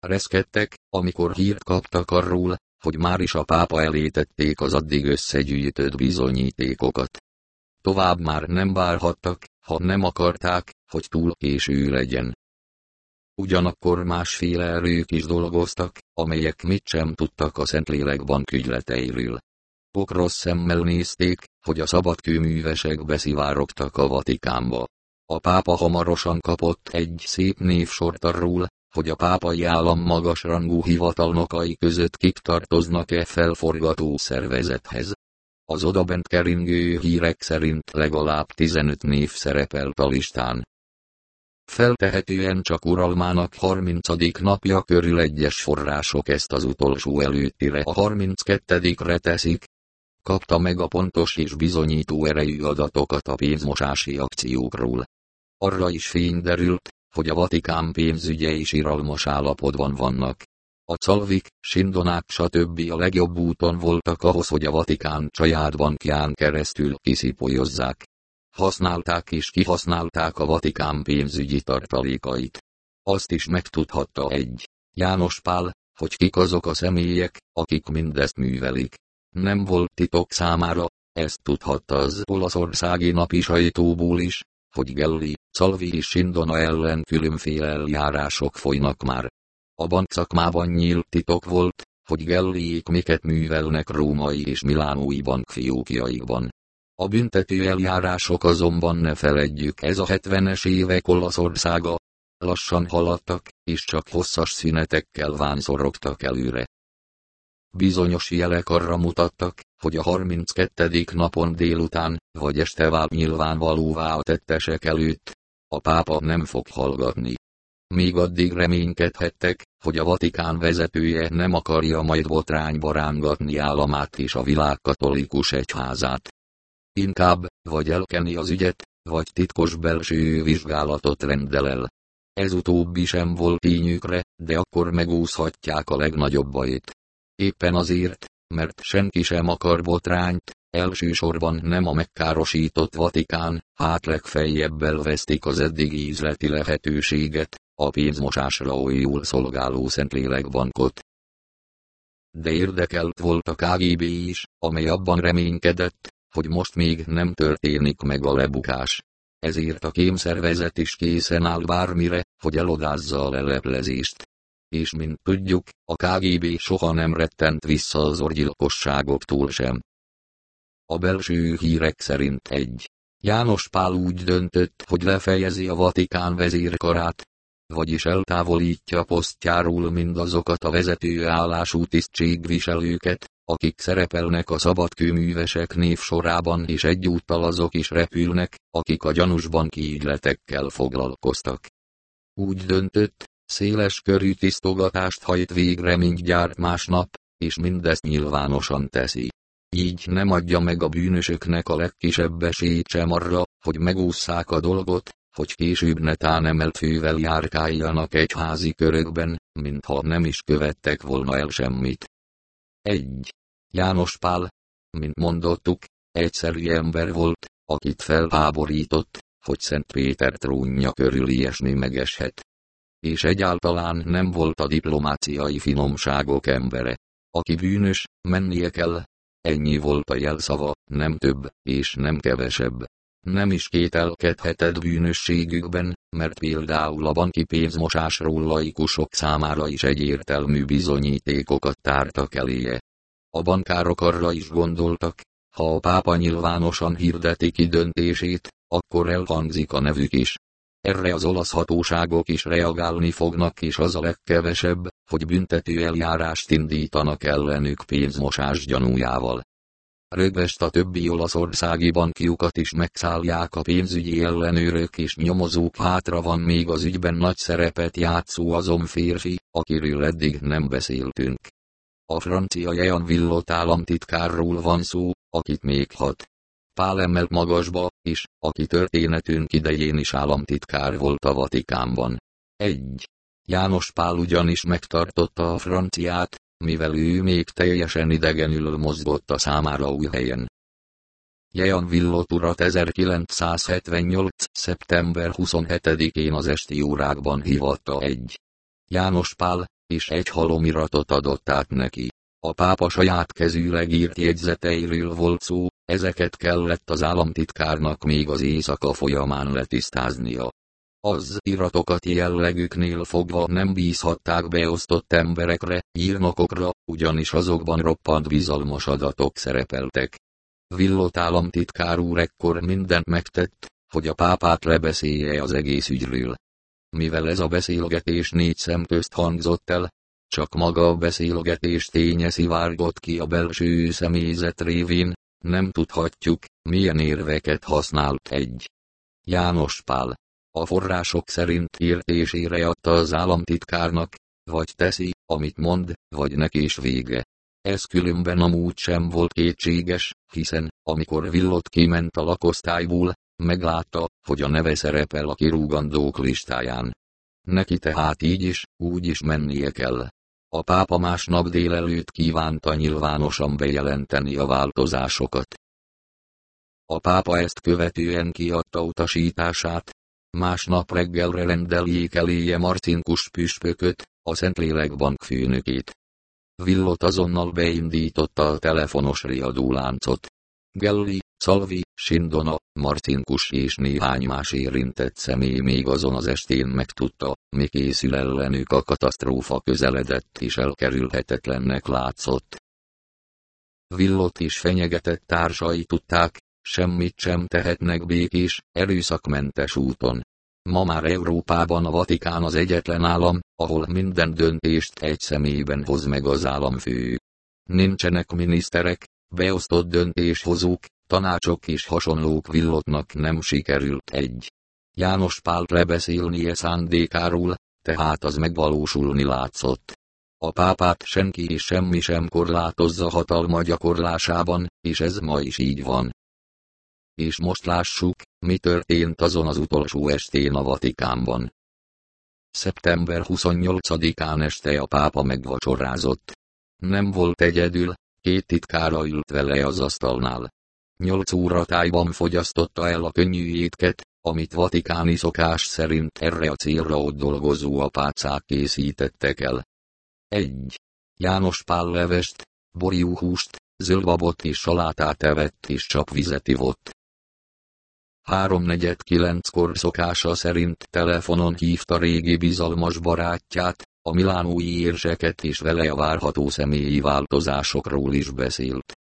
Reszkedtek, amikor hírt kaptak arról, hogy már is a pápa elétették az addig összegyűjtött bizonyítékokat. Tovább már nem várhattak, ha nem akarták, hogy túl késő legyen. Ugyanakkor másféle erők is dolgoztak, amelyek mit sem tudtak a Szentlélek bankügyleteiről. Pokros szemmel nézték, hogy a szabadkőművesek beszivárogtak a Vatikánba. A pápa hamarosan kapott egy szép névsort arról, hogy a pápai állam magasrangú hivatalnokai között kik tartoznak-e felforgató szervezethez. Az odabent keringő hírek szerint legalább 15 név szerepelt a listán. Feltehetően csak uralmának 30. napja körül egyes források ezt az utolsó előttire a 32-re teszik. Kapta meg a pontos és bizonyító erejű adatokat a pénzmosási akciókról. Arra is fény derült, hogy a Vatikán pénzügyei is iralmas állapotban vannak. A calvik, sindonák stb. a legjobb úton voltak ahhoz, hogy a Vatikán saját bankján keresztül kiszipolyozzák. Használták és kihasználták a Vatikán pénzügyi tartalékait. Azt is megtudhatta egy János Pál, hogy kik azok a személyek, akik mindezt művelik. Nem volt titok számára, ezt tudhatta az olaszországi napi sajtóból is, hogy Gelli, Szalvi és Sindona ellen különféle eljárások folynak már. A bankszakmában nyílt titok volt, hogy Gelliék miket művelnek római és milánói bankfiókjaikban. A büntető eljárások azonban ne feledjük ez a 70-es évek Olaszországa. Lassan haladtak, és csak hosszas szünetekkel vánszorogtak előre. Bizonyos jelek arra mutattak, hogy a 32. napon délután, vagy este vált nyilvánvalóvá a tettesek előtt. A pápa nem fog hallgatni. Még addig reménykedhettek, hogy a Vatikán vezetője nem akarja majd botrányba rángatni államát és a világ katolikus egyházát. Inkább, vagy elkeni az ügyet, vagy titkos belső vizsgálatot rendel el. Ez utóbbi sem volt tényükre, de akkor megúszhatják a legnagyobb bajt. Éppen azért, mert senki sem akar botrányt, elsősorban nem a megkárosított Vatikán, hát legfeljebb elvesztik az eddigi ízleti lehetőséget, a pénzmosásra olyul szolgáló Szentlélekbankot. De érdekelt volt a KGB is, amely abban reménykedett, hogy most még nem történik meg a lebukás. Ezért a kémszervezet is készen áll bármire, hogy elodázza a leleplezést és mint tudjuk, a KGB soha nem rettent vissza az orgyilkosságoktól sem. A belső hírek szerint egy János Pál úgy döntött, hogy lefejezi a Vatikán vezérkarát, vagyis eltávolítja posztjáról mindazokat a vezető állású tisztségviselőket, akik szerepelnek a szabadkőművesek névsorában és egyúttal azok is repülnek, akik a gyanúsban kiügyletekkel foglalkoztak. Úgy döntött, Széles körű tisztogatást hajt végre mindjárt másnap, és mindezt nyilvánosan teszi. Így nem adja meg a bűnösöknek a legkisebb esélyt sem arra, hogy megússzák a dolgot, hogy később netán emelt fővel járkáljanak egy házi körökben, mintha nem is követtek volna el semmit. 1. János Pál, mint mondottuk, egyszerű ember volt, akit felháborított, hogy Szent Péter trónja körül ilyesmi megeshet és egyáltalán nem volt a diplomáciai finomságok embere. Aki bűnös, mennie kell. Ennyi volt a jelszava, nem több, és nem kevesebb. Nem is kételkedheted bűnösségükben, mert például a banki pénzmosásról laikusok számára is egyértelmű bizonyítékokat tártak eléje. A bankárok arra is gondoltak, ha a pápa nyilvánosan hirdeti ki döntését, akkor elhangzik a nevük is. Erre az olasz hatóságok is reagálni fognak és az a legkevesebb, hogy büntető eljárást indítanak ellenük pénzmosás gyanújával. Rögvest a többi olaszországi bankjukat is megszállják a pénzügyi ellenőrök és nyomozók hátra van még az ügyben nagy szerepet játszó azon férfi, akiről eddig nem beszéltünk. A francia Jean Villot államtitkárról van szó, akit még hat. Pál emelt magasba, és, aki történetünk idején is államtitkár volt a Vatikánban. 1. János Pál ugyanis megtartotta a franciát, mivel ő még teljesen idegenül mozgott a számára új helyen. Jean Villot urat 1978. szeptember 27-én az esti órákban hívatta egy János Pál, és egy halomiratot adott át neki. A pápa saját kezűleg írt jegyzeteiről volt szó, ezeket kellett az államtitkárnak még az éjszaka folyamán letisztáznia. Az iratokat jellegüknél fogva nem bízhatták beosztott emberekre, írnokokra, ugyanis azokban roppant bizalmas adatok szerepeltek. Villot államtitkár úr ekkor mindent megtett, hogy a pápát lebeszélje az egész ügyről. Mivel ez a beszélgetés négy szem hangzott el, csak maga a beszélgetés ténye szivárgott ki a belső személyzet révén, nem tudhatjuk, milyen érveket használt egy. János Pál. A források szerint értésére adta az államtitkárnak, vagy teszi, amit mond, vagy neki is vége. Ez különben amúgy sem volt kétséges, hiszen, amikor Villot kiment a lakosztályból, meglátta, hogy a neve szerepel a kirúgandók listáján. Neki tehát így is, úgy is mennie kell. A pápa másnap délelőtt kívánta nyilvánosan bejelenteni a változásokat. A pápa ezt követően kiadta utasítását. Másnap reggelre rendeljék eléje Marcinkus püspököt, a Szentlélek bankfőnökét. Villot azonnal beindította a telefonos riadóláncot. Gelli, Szalvi, Sindona, Marcinkus és néhány más érintett személy még azon az estén megtudta, mi készül ellenük a katasztrófa közeledett és elkerülhetetlennek látszott. Villot is fenyegetett társai tudták, semmit sem tehetnek békés, erőszakmentes úton. Ma már Európában a Vatikán az egyetlen állam, ahol minden döntést egy személyben hoz meg az államfő. Nincsenek miniszterek, beosztott döntéshozók, tanácsok és hasonlók villotnak nem sikerült egy. János Pál lebeszélnie szándékáról, tehát az megvalósulni látszott. A pápát senki és semmi sem korlátozza hatalma gyakorlásában, és ez ma is így van. És most lássuk, mi történt azon az utolsó estén a Vatikánban. Szeptember 28-án este a pápa megvacsorázott. Nem volt egyedül, két titkára ült vele az asztalnál. Nyolc óra tájban fogyasztotta el a könnyű étket, amit vatikáni szokás szerint erre a célra ott dolgozó apácák készítettek el. 1. János Pál levest, borjúhúst, zöldbabot és salátát evett és csapvizet ivott. Háromnegyed kilenckor szokása szerint telefonon hívta régi bizalmas barátját, a milánói érseket és vele a várható személyi változásokról is beszélt.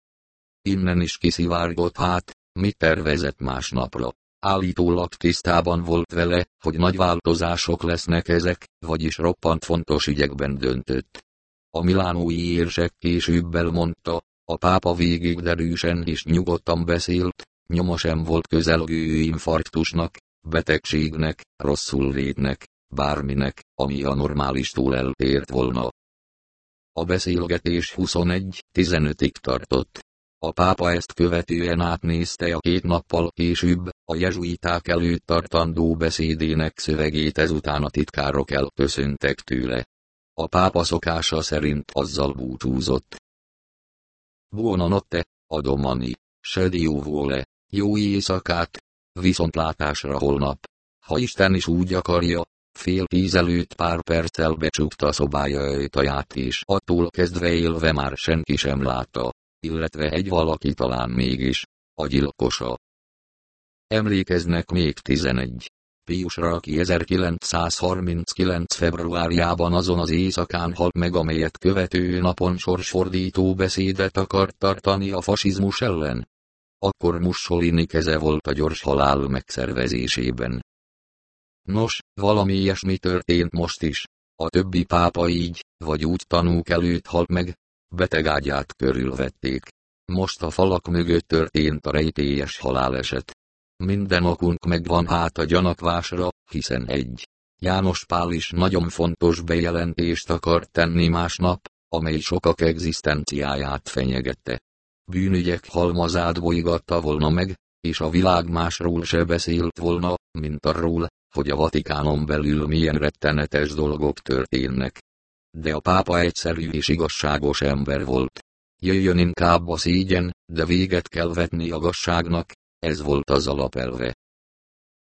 Innen is kiszivárgott hát, mit tervezett másnapra. Állítólag tisztában volt vele, hogy nagy változások lesznek ezek, vagyis roppant fontos ügyekben döntött. A milánói érsek később elmondta, a pápa végig derűsen és nyugodtan beszélt, nyoma sem volt közelgő infarktusnak, betegségnek, rosszul létnek, bárminek, ami a normálistól eltért volna. A beszélgetés 21-15-ig tartott. A pápa ezt követően átnézte a két nappal később, a jezsuiták előtt tartandó beszédének szövegét ezután a titkárok elköszöntek tőle. A pápa szokása szerint azzal búcsúzott. Buona notte, adomani, sedio vole, jó éjszakát, viszontlátásra holnap. Ha Isten is úgy akarja, fél tíz előtt pár perccel becsukta szobája ajtaját és attól kezdve élve már senki sem látta illetve egy valaki talán mégis, a gyilkosa. Emlékeznek még 11. Piusra, aki 1939. februárjában azon az éjszakán halt meg, amelyet követő napon sorsfordító beszédet akart tartani a fasizmus ellen. Akkor Mussolini keze volt a gyors halál megszervezésében. Nos, valami ilyesmi történt most is. A többi pápa így, vagy úgy tanúk előtt halt meg, betegágyát körülvették. Most a falak mögött történt a rejtélyes haláleset. Minden okunk megvan hát a gyanakvásra, hiszen egy. János Pál is nagyon fontos bejelentést akart tenni másnap, amely sokak egzisztenciáját fenyegette. Bűnügyek halmazát bolygatta volna meg, és a világ másról se beszélt volna, mint arról, hogy a Vatikánon belül milyen rettenetes dolgok történnek. De a pápa egyszerű és igazságos ember volt. Jöjjön inkább a szégyen, de véget kell vetni a gasságnak, ez volt az alapelve.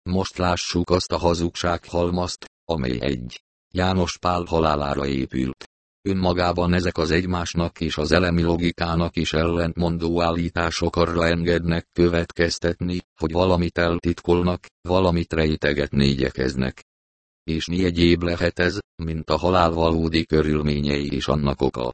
Most lássuk azt a hazugság halmazt, amely egy. János Pál halálára épült. Önmagában ezek az egymásnak és az elemi logikának is ellentmondó állítások arra engednek következtetni, hogy valamit eltitkolnak, valamit rejtegetni igyekeznek. És mi egyéb lehet ez, mint a halál valódi körülményei és annak oka.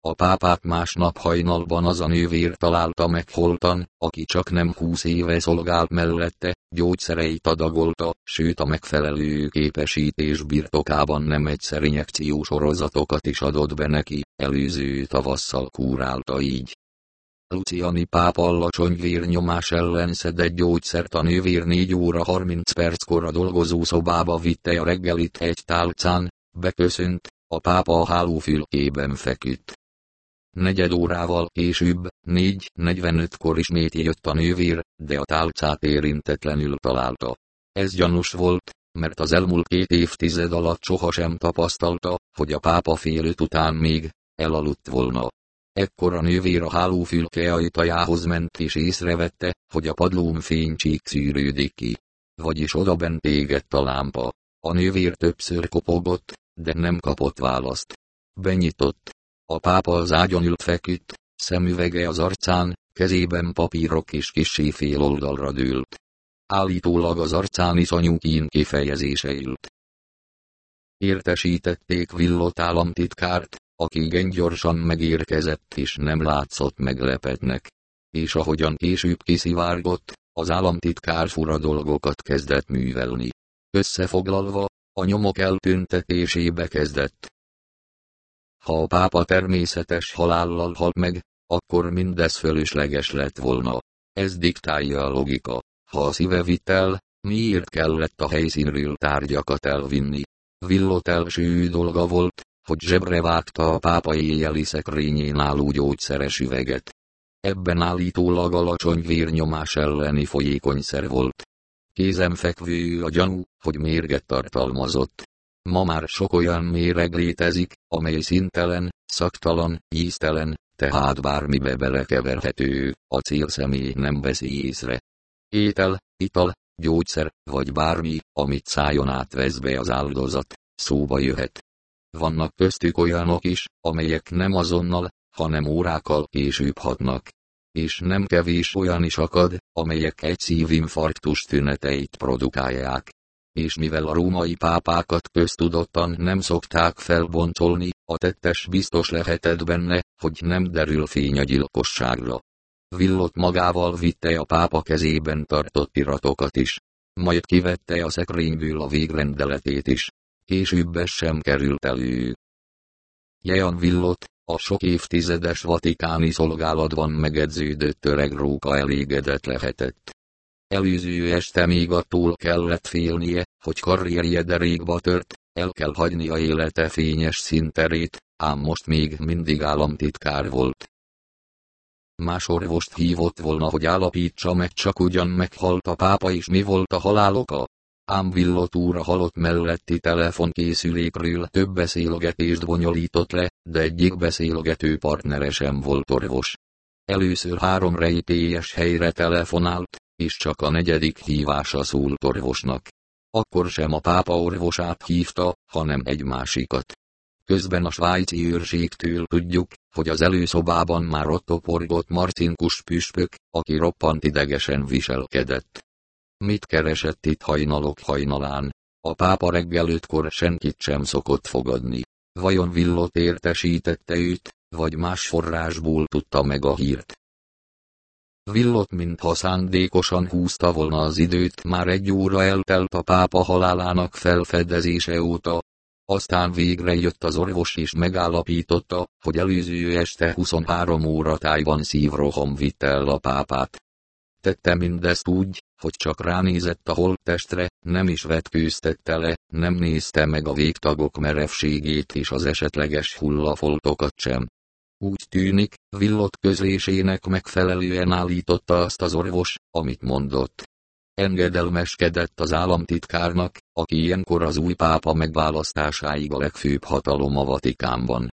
A pápát másnap hajnalban az a nővér találta meg holtan, aki csak nem húsz éve szolgált mellette, gyógyszereit adagolta, sőt a megfelelő képesítés birtokában nem egyszer injekciós sorozatokat is adott be neki, előző tavasszal kúrálta így. Luciani pápa alacsony vérnyomás ellen szedett gyógyszert a nővér 4 óra 30 perckor a dolgozó szobába vitte a reggelit egy tálcán, beköszönt, a pápa a hálófülkében feküdt. Negyed órával később, 4.45-kor ismét jött a nővér, de a tálcát érintetlenül találta. Ez gyanús volt, mert az elmúlt két évtized alatt sohasem tapasztalta, hogy a pápa félőt után még elaludt volna. Ekkor a nővér a hálófülke ajtajához ment és észrevette, hogy a padlón fénycsík szűrődik ki. Vagyis oda bent égett a lámpa. A nővér többször kopogott, de nem kapott választ. Benyitott, a pápa az ágyon ült feküdt, szemüvege az arcán, kezében papírok és kissé fél oldalra dőlt. Állítólag az arcán iszonyú kín kifejezése ült. Értesítették Villot államtitkárt, aki igen gyorsan megérkezett és nem látszott meglepetnek. És ahogyan később kiszivárgott, az államtitkár fura dolgokat kezdett művelni. Összefoglalva, a nyomok eltüntetésébe kezdett. Ha a pápa természetes halállal halt meg, akkor mindez fölösleges lett volna. Ez diktálja a logika. Ha a szíve vitt el, miért kellett a helyszínről tárgyakat elvinni? Villot első dolga volt, hogy zsebre vágta a pápa éjjeli szekrényén álló gyógyszeres üveget. Ebben állítólag alacsony vérnyomás elleni folyékonyszer volt. Kézenfekvő a gyanú, hogy mérget tartalmazott. Ma már sok olyan méreg létezik, amely szintelen, szaktalan, íztelen, tehát bármibe belekeverhető, a célszemély nem veszi észre. Étel, ital, gyógyszer, vagy bármi, amit szájon átvesz be az áldozat, szóba jöhet. Vannak köztük olyanok is, amelyek nem azonnal, hanem órákkal később hatnak. És nem kevés olyan is akad, amelyek egy szívinfarktus tüneteit produkálják és mivel a római pápákat köztudottan nem szokták felbontolni, a tettes biztos lehetett benne, hogy nem derül fény a gyilkosságra. Villot magával vitte a pápa kezében tartott iratokat is. Majd kivette a szekrényből a végrendeletét is. Később ez sem került elő. Jean Villot, a sok évtizedes vatikáni szolgálatban megedződött öreg róka elégedett lehetett. Előző este még attól kellett félnie, hogy karrierje derékba tört, el kell hagynia élete fényes szinterét, ám most még mindig államtitkár volt. Más orvost hívott volna, hogy állapítsa meg csak ugyan meghalt a pápa és mi volt a haláloka. Ám Villot úr a halott melletti telefonkészülékről több beszélgetést bonyolított le, de egyik beszélgető partnere sem volt orvos. Először három rejtélyes helyre telefonált, és csak a negyedik hívása szólt orvosnak. Akkor sem a pápa orvosát hívta, hanem egy másikat. Közben a svájci őrségtől tudjuk, hogy az előszobában már ott toporgott Marcinkus püspök, aki roppant idegesen viselkedett. Mit keresett itt hajnalok hajnalán? A pápa reggel ötkor senkit sem szokott fogadni. Vajon Villot értesítette őt, vagy más forrásból tudta meg a hírt? Villott mintha szándékosan húzta volna az időt, már egy óra eltelt a pápa halálának felfedezése óta. Aztán végre jött az orvos és megállapította, hogy előző este 23 óra tájban szívrohom vitte el a pápát. Tette mindezt úgy, hogy csak ránézett a holttestre, nem is vetkőztette le, nem nézte meg a végtagok merevségét és az esetleges hullafoltokat sem. Úgy tűnik, villott közlésének megfelelően állította azt az orvos, amit mondott. Engedelmeskedett az államtitkárnak, aki ilyenkor az új pápa megválasztásáig a legfőbb hatalom a Vatikánban.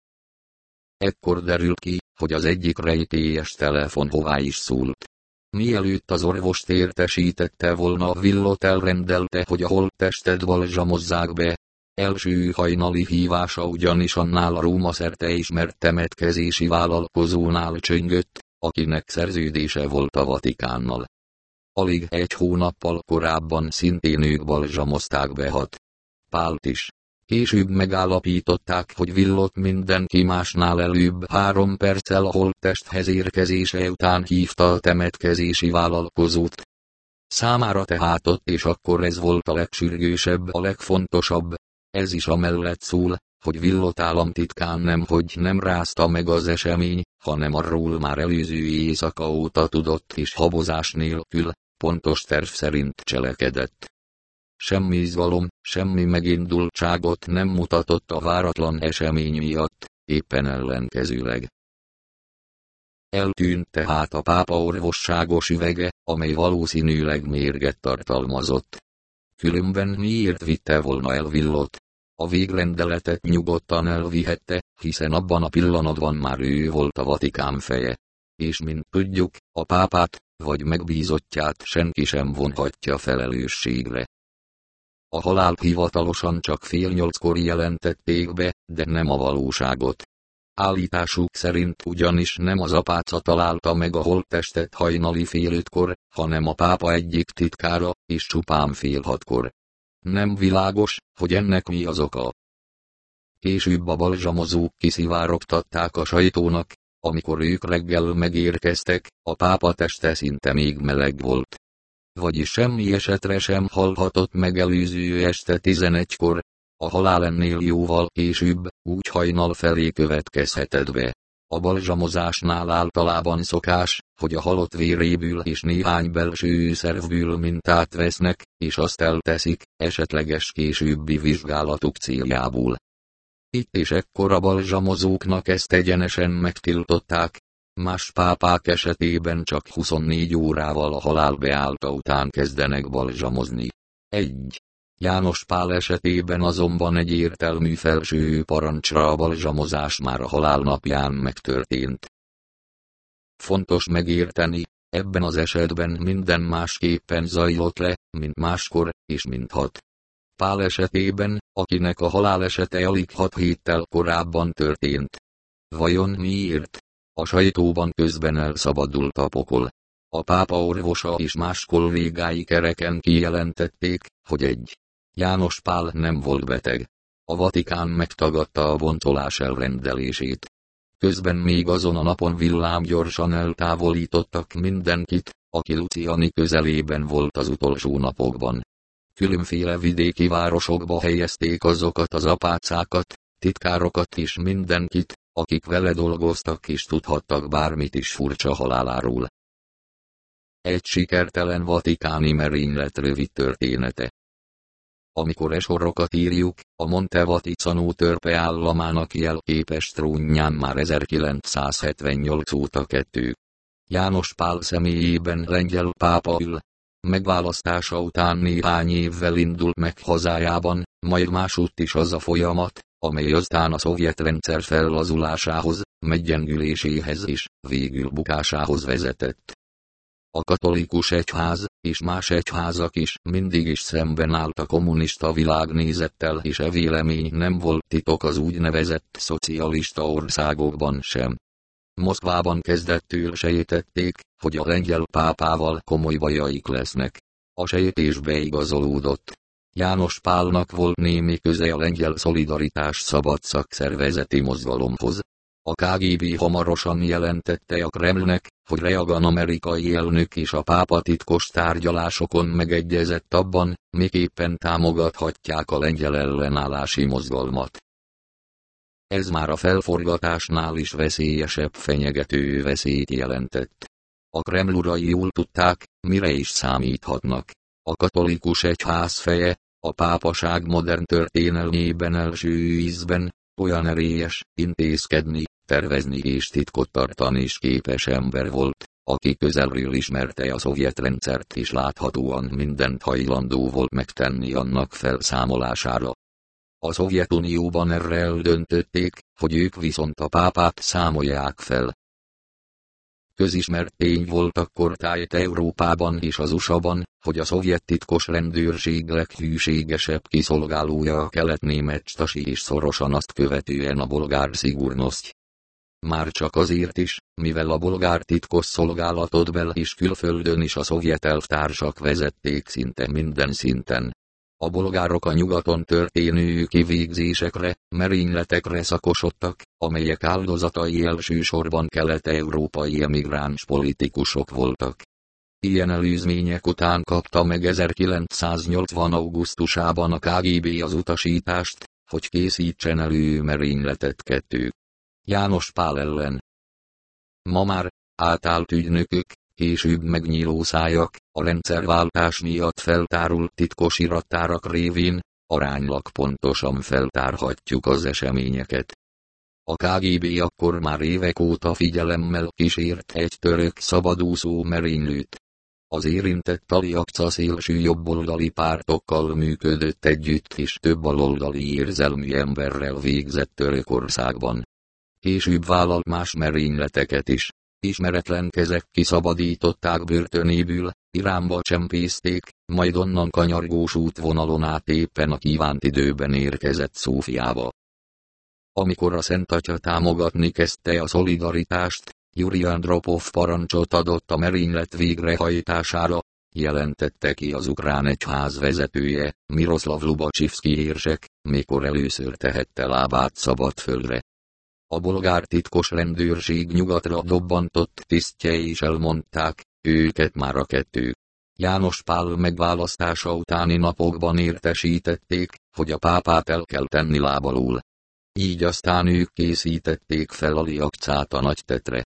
Ekkor derült ki, hogy az egyik rejtélyes telefon hová is szólt. Mielőtt az orvost értesítette volna a villot elrendelte, hogy a holttestet balzsamozzák be. Első hajnali hívása ugyanis annál a Róma szerte ismert temetkezési vállalkozónál csöngött, akinek szerződése volt a Vatikánnal. Alig egy hónappal korábban szintén ők balzsamozták be hat. Pált is. Később megállapították, hogy villott mindenki másnál előbb három perccel a holttesthez érkezése után hívta a temetkezési vállalkozót. Számára tehát ott és akkor ez volt a legsürgősebb, a legfontosabb. Ez is amellett szól, hogy villott államtitkán nem hogy nem rázta meg az esemény, hanem arról már előző éjszaka óta tudott és habozás nélkül, pontos terv szerint cselekedett. Semmi izgalom, semmi megindultságot nem mutatott a váratlan esemény miatt, éppen ellenkezőleg. Eltűnt tehát a pápa orvosságos üvege, amely valószínűleg mérget tartalmazott. Különben miért vitte volna el villot? A véglendeletet nyugodtan elvihette, hiszen abban a pillanatban már ő volt a Vatikán feje. És mint tudjuk, a pápát, vagy megbízottját senki sem vonhatja felelősségre. A halált hivatalosan csak fél nyolckor jelentették be, de nem a valóságot. Állításuk szerint ugyanis nem az apáca találta meg a holttestet hajnali fél ötkor, hanem a pápa egyik titkára, és csupán fél hatkor. Nem világos, hogy ennek mi az oka. Később a balzsamozók kiszivárogtatták a sajtónak, amikor ők reggel megérkeztek, a pápa teste szinte még meleg volt. Vagyis semmi esetre sem hallhatott meg előző este 11-kor, a halál ennél jóval később, úgy hajnal felé következhetett be. A balzsamozásnál általában szokás, hogy a halott véréből és néhány belső szervből mintát vesznek, és azt elteszik, esetleges későbbi vizsgálatuk céljából. Itt és ekkor a balzsamozóknak ezt egyenesen megtiltották. Más pápák esetében csak 24 órával a halál beállta után kezdenek balzsamozni. 1. János Pál esetében azonban egy értelmű felső parancsra a balzsamozás már a halál napján megtörtént. Fontos megérteni, ebben az esetben minden másképpen zajlott le, mint máskor, és mint hat. Pál esetében, akinek a halálesete alig hat héttel korábban történt. Vajon miért? A sajtóban közben elszabadult a pokol. A pápa orvosa és más kollégái kereken kijelentették, hogy egy János Pál nem volt beteg. A Vatikán megtagadta a bontolás elrendelését. Közben még azon a napon villámgyorsan eltávolítottak mindenkit, aki Luciani közelében volt az utolsó napokban. Különféle vidéki városokba helyezték azokat az apácákat, titkárokat és mindenkit, akik vele dolgoztak és tudhattak bármit is furcsa haláláról. Egy sikertelen vatikáni merénylet rövid története. Amikor e sorokat írjuk, a Montevaticano törpe államának jelképes trónján már 1978 óta kettő. János Pál személyében lengyel pápa ül, megválasztása után néhány évvel indult meg hazájában, majd másutt is az a folyamat, amely aztán a szovjet rendszer fellazulásához, meggyengüléséhez és végül bukásához vezetett. A katolikus egyház, és más egyházak is mindig is szemben állt a kommunista világnézettel és e vélemény nem volt titok az úgynevezett szocialista országokban sem. Moszkvában kezdettől sejtették, hogy a lengyel pápával komoly bajaik lesznek. A sejtés beigazolódott. János Pálnak volt némi köze a lengyel szolidaritás szabad szakszervezeti mozgalomhoz. A KGB hamarosan jelentette a Kremlnek, hogy Reagan amerikai elnök és a pápa titkos tárgyalásokon megegyezett abban, miképpen támogathatják a lengyel ellenállási mozgalmat. Ez már a felforgatásnál is veszélyesebb fenyegető veszélyt jelentett. A kremlurai jól tudták, mire is számíthatnak. A katolikus egyház feje, a pápaság modern történelmében első ízben, olyan erélyes, intézkedni, tervezni és titkot tartani is képes ember volt, aki közelről ismerte a szovjet rendszert és láthatóan mindent hajlandó volt megtenni annak felszámolására. A Szovjetunióban erre eldöntötték, hogy ők viszont a pápát számolják fel. Közismert tény volt akkor tájt Európában és az USA-ban, hogy a szovjet titkos rendőrség leghűségesebb kiszolgálója a kelet-német Stasi és szorosan azt követően a bolgár Szigurnoszty. Már csak azért is, mivel a bolgár titkos szolgálatot bel és külföldön is a szovjet elvtársak vezették szinte minden szinten. A bolgárok a nyugaton történő kivégzésekre, merényletekre szakosodtak, amelyek áldozatai elsősorban kelet-európai emigráns politikusok voltak. Ilyen előzmények után kapta meg 1980. augusztusában a KGB az utasítást, hogy készítsen elő merényletet kettő. János Pál ellen. Ma már, átállt ügynökök, később megnyíló szájak, a rendszerváltás miatt feltárult titkos irattárak révén, aránylag pontosan feltárhatjuk az eseményeket. A KGB akkor már évek óta figyelemmel kísért egy török szabadúszó merénylőt. Az érintett aliakca szélső jobboldali pártokkal működött együtt és több baloldali érzelmű emberrel végzett Törökországban. Később vállalt más merényleteket is, ismeretlen kezek kiszabadították börtönéből, Iránba csempészték, majd onnan kanyargós útvonalon át éppen a kívánt időben érkezett Szófiába. Amikor a Szent Atya támogatni kezdte a szolidaritást, Yuri Andropov parancsot adott a merénylet végrehajtására, jelentette ki az ukrán egyház vezetője, Miroslav Lubacsivszki érsek, mikor először tehette lábát szabad földre. A bolgár titkos rendőrség nyugatra dobbantott tisztje is elmondták, őket már a kettő. János Pál megválasztása utáni napokban értesítették, hogy a pápát el kell tenni lábalul. Így aztán ők készítették fel a liakcát a nagy tetre.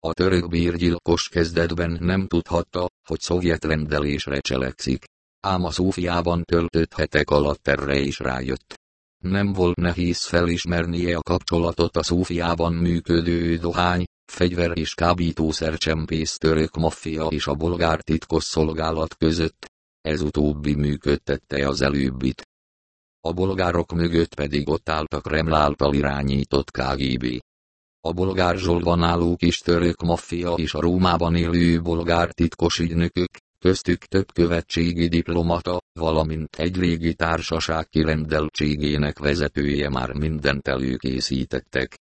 A török bírgyilkos kezdetben nem tudhatta, hogy szovjet rendelésre cselekszik. Ám a Szófiában töltött hetek alatt erre is rájött. Nem volt nehéz felismernie a kapcsolatot a Szófiában működő dohány, fegyver és kábítószercsempész török maffia és a bolgár titkos szolgálat között. Ez utóbbi működtette az előbbit. A bolgárok mögött pedig ott álltak Kreml által irányított KGB. A bolgár zsolban álló kis török maffia és a Rómában élő bolgár titkos ügynökök, köztük több követségi diplomata, valamint egy légitársaság kirendeltségének vezetője már mindent előkészítettek.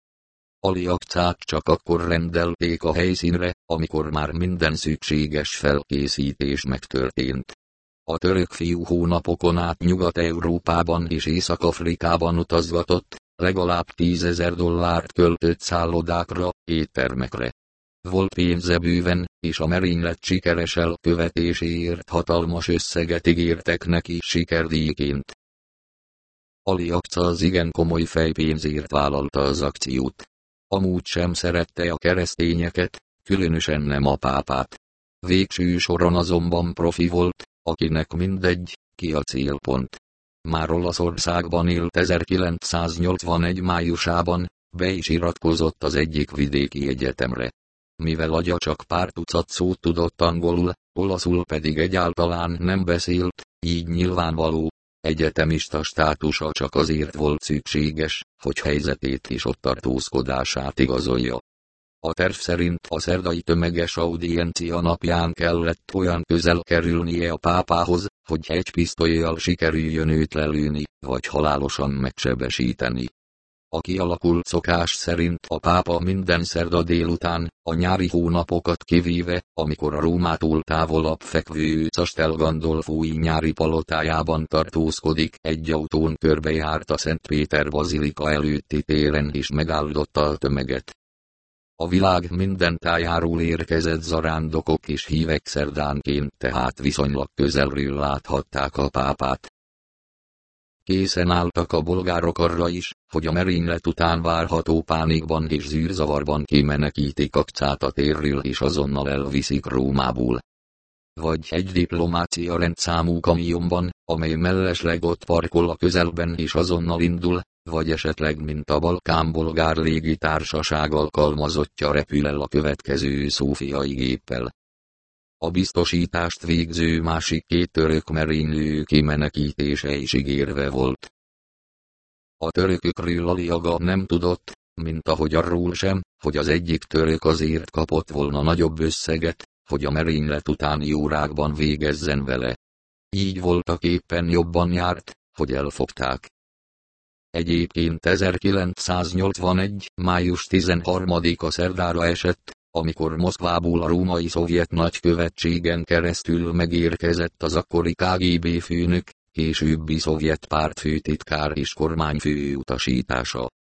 Aliakcát csak akkor rendelték a helyszínre, amikor már minden szükséges felkészítés megtörtént. A török fiú hónapokon át Nyugat-Európában és Észak-Afrikában utazgatott, legalább tízezer dollárt költött szállodákra, éttermekre. Volt pénze bőven, és a merénylet sikeres elkövetéséért hatalmas összeget ígértek neki sikerdíjként. Ali Akca az igen komoly fejpénzért vállalta az akciót. Amúgy sem szerette a keresztényeket, különösen nem a pápát. Végső soron azonban profi volt, akinek mindegy, ki a célpont. Már Olaszországban élt 1981 májusában, be is iratkozott az egyik vidéki egyetemre. Mivel agya csak pár tucat szót tudott angolul, olaszul pedig egyáltalán nem beszélt, így nyilvánvaló, egyetemista státusa csak azért volt szükséges, hogy helyzetét és ott tartózkodását igazolja. A terv szerint a szerdai tömeges audiencia napján kellett olyan közel kerülnie a pápához, hogy egy pisztolyjal sikerüljön őt lelőni, vagy halálosan megsebesíteni. A kialakult szokás szerint a pápa minden szerda délután, a nyári hónapokat kivéve, amikor a Rómától távolabb fekvő Castel Gandolfói nyári palotájában tartózkodik, egy autón körbejárt a Szent Péter bazilika előtti téren és megáldotta a tömeget. A világ minden tájáról érkezett zarándokok és hívek szerdánként tehát viszonylag közelről láthatták a pápát. Készen álltak a bolgárok arra is, hogy a merénylet után várható pánikban és zűrzavarban kimenekítik akcát a térről és azonnal elviszik Rómából. Vagy egy diplomácia rendszámú kamionban, amely mellesleg ott parkol a közelben és azonnal indul, vagy esetleg mint a Balkán bolgár légitársaság alkalmazottja repül el a következő szófiai géppel. A biztosítást végző másik két török merénylő kimenekítése is ígérve volt. A törökökről Aliaga nem tudott, mint ahogy arról sem, hogy az egyik török azért kapott volna nagyobb összeget, hogy a merénylet utáni órákban végezzen vele. Így voltak éppen jobban járt, hogy elfogták. Egyébként 1981. május 13-a szerdára esett, amikor Moszkvából a római szovjet nagykövetségen keresztül megérkezett az akkori KGB főnök, későbbi szovjet pártfőtitkár és kormányfő utasítása.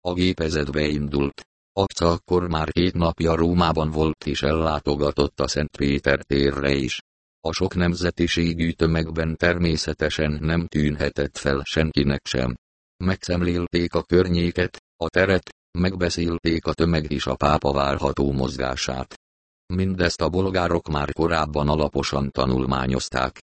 A gépezet beindult. Akca akkor már két napja Rómában volt és ellátogatott a Szent Péter térre is. A sok nemzetiségű tömegben természetesen nem tűnhetett fel senkinek sem. Megszemlélték a környéket, a teret, megbeszélték a tömeg és a pápa várható mozgását. Mindezt a bolgárok már korábban alaposan tanulmányozták.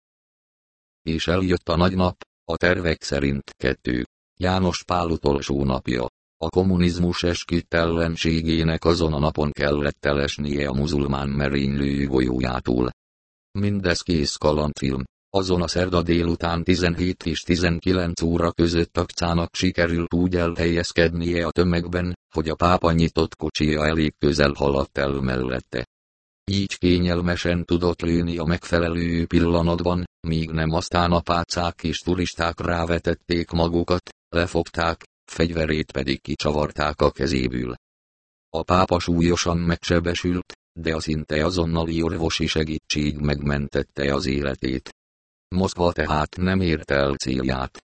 És eljött a nagy nap, a tervek szerint kettő. János Pál utolsó napja. A kommunizmus esküdt ellenségének azon a napon kellett elesnie a muzulmán merénylő golyójától. Mindez kész kalandfilm. Azon a szerda délután 17 és 19 óra között akcának sikerült úgy elhelyezkednie a tömegben, hogy a pápa nyitott kocsija elég közel haladt el mellette. Így kényelmesen tudott lőni a megfelelő pillanatban, míg nem aztán a pácák és turisták rávetették magukat, lefogták, fegyverét pedig kicsavarták a kezéből. A pápa súlyosan megsebesült, de a szinte azonnali orvosi segítség megmentette az életét. Moszkva tehát nem ért el célját.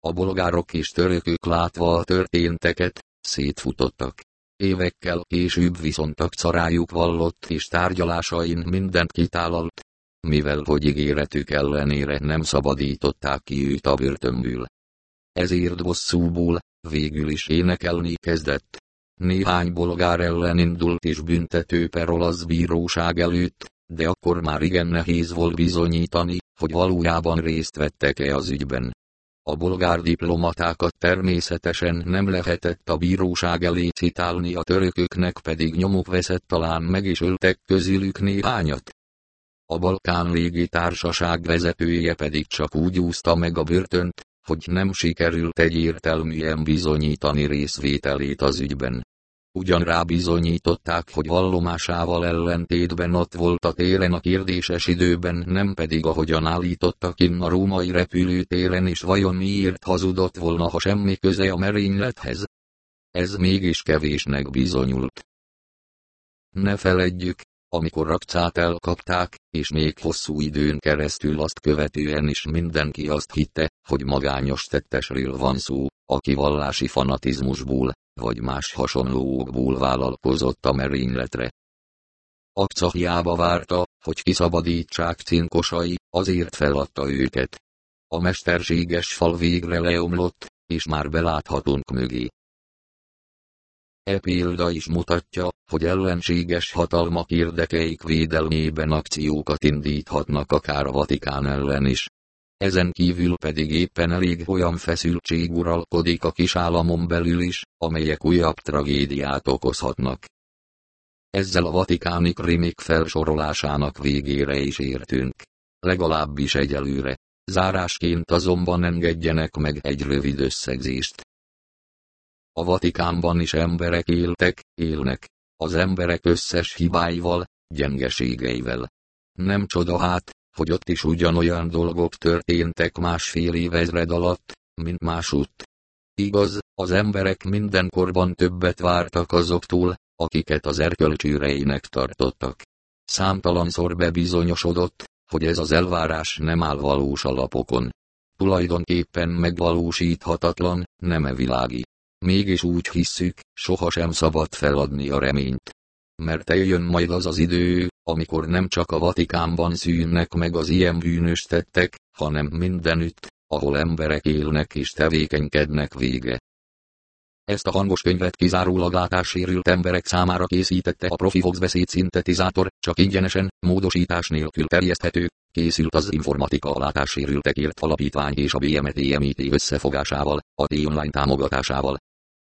A bolgárok és törökök látva a történteket, szétfutottak. Évekkel később viszont a carájuk vallott és tárgyalásain mindent kitálalt, mivel hogy ígéretük ellenére nem szabadították ki őt a börtönből. Ezért bosszúból, végül is énekelni kezdett. Néhány bolgár ellen indult és büntető per olasz bíróság előtt, de akkor már igen nehéz volt bizonyítani, hogy valójában részt vettek-e az ügyben. A bolgár diplomatákat természetesen nem lehetett a bíróság elé citálni a törököknek pedig nyomuk veszett talán meg is öltek közülük néhányat. A Balkán légitársaság vezetője pedig csak úgy úszta meg a börtönt, hogy nem sikerült egyértelműen bizonyítani részvételét az ügyben. Ugyan rábizonyították, hogy vallomásával ellentétben ott volt a téren a kérdéses időben, nem pedig ahogyan állítottak in a római repülőtéren és vajon miért hazudott volna, ha semmi köze a merénylethez. Ez mégis kevésnek bizonyult. Ne feledjük, amikor rakcát elkapták, és még hosszú időn keresztül azt követően is mindenki azt hitte, hogy magányos tettesről van szó, aki vallási fanatizmusból, vagy más hasonlókból vállalkozott a merényletre. Akca hiába várta, hogy kiszabadítsák cinkosai, azért feladta őket. A mesterséges fal végre leomlott, és már beláthatunk mögé. E példa is mutatja, hogy ellenséges hatalmak érdekeik védelmében akciókat indíthatnak akár a Vatikán ellen is. Ezen kívül pedig éppen elég olyan feszültség uralkodik a kisállamon belül is, amelyek újabb tragédiát okozhatnak. Ezzel a vatikáni krimik felsorolásának végére is értünk. Legalábbis egyelőre. Zárásként azonban engedjenek meg egy rövid összegzést. A Vatikánban is emberek éltek, élnek. Az emberek összes hibáival, gyengeségeivel. Nem csoda hát, hogy ott is ugyanolyan dolgok történtek másfél évezred alatt, mint másutt. Igaz, az emberek mindenkorban többet vártak azoktól, akiket az erkölcsűreinek tartottak. Számtalanszor bebizonyosodott, hogy ez az elvárás nem áll valós alapokon. Tulajdonképpen megvalósíthatatlan, nem e világi. Mégis úgy hisszük, sohasem szabad feladni a reményt. Mert eljön majd az az idő, amikor nem csak a Vatikánban szűnnek meg az ilyen bűnös tettek, hanem mindenütt, ahol emberek élnek és tevékenykednek vége. Ezt a hangos könyvet kizárólag látássérült emberek számára készítette a Profivox beszéd szintetizátor, csak ingyenesen, módosítás nélkül terjeszthető, készült az Informatika a látássérültekért alapítvány és a BMT e összefogásával, a T-Online támogatásával.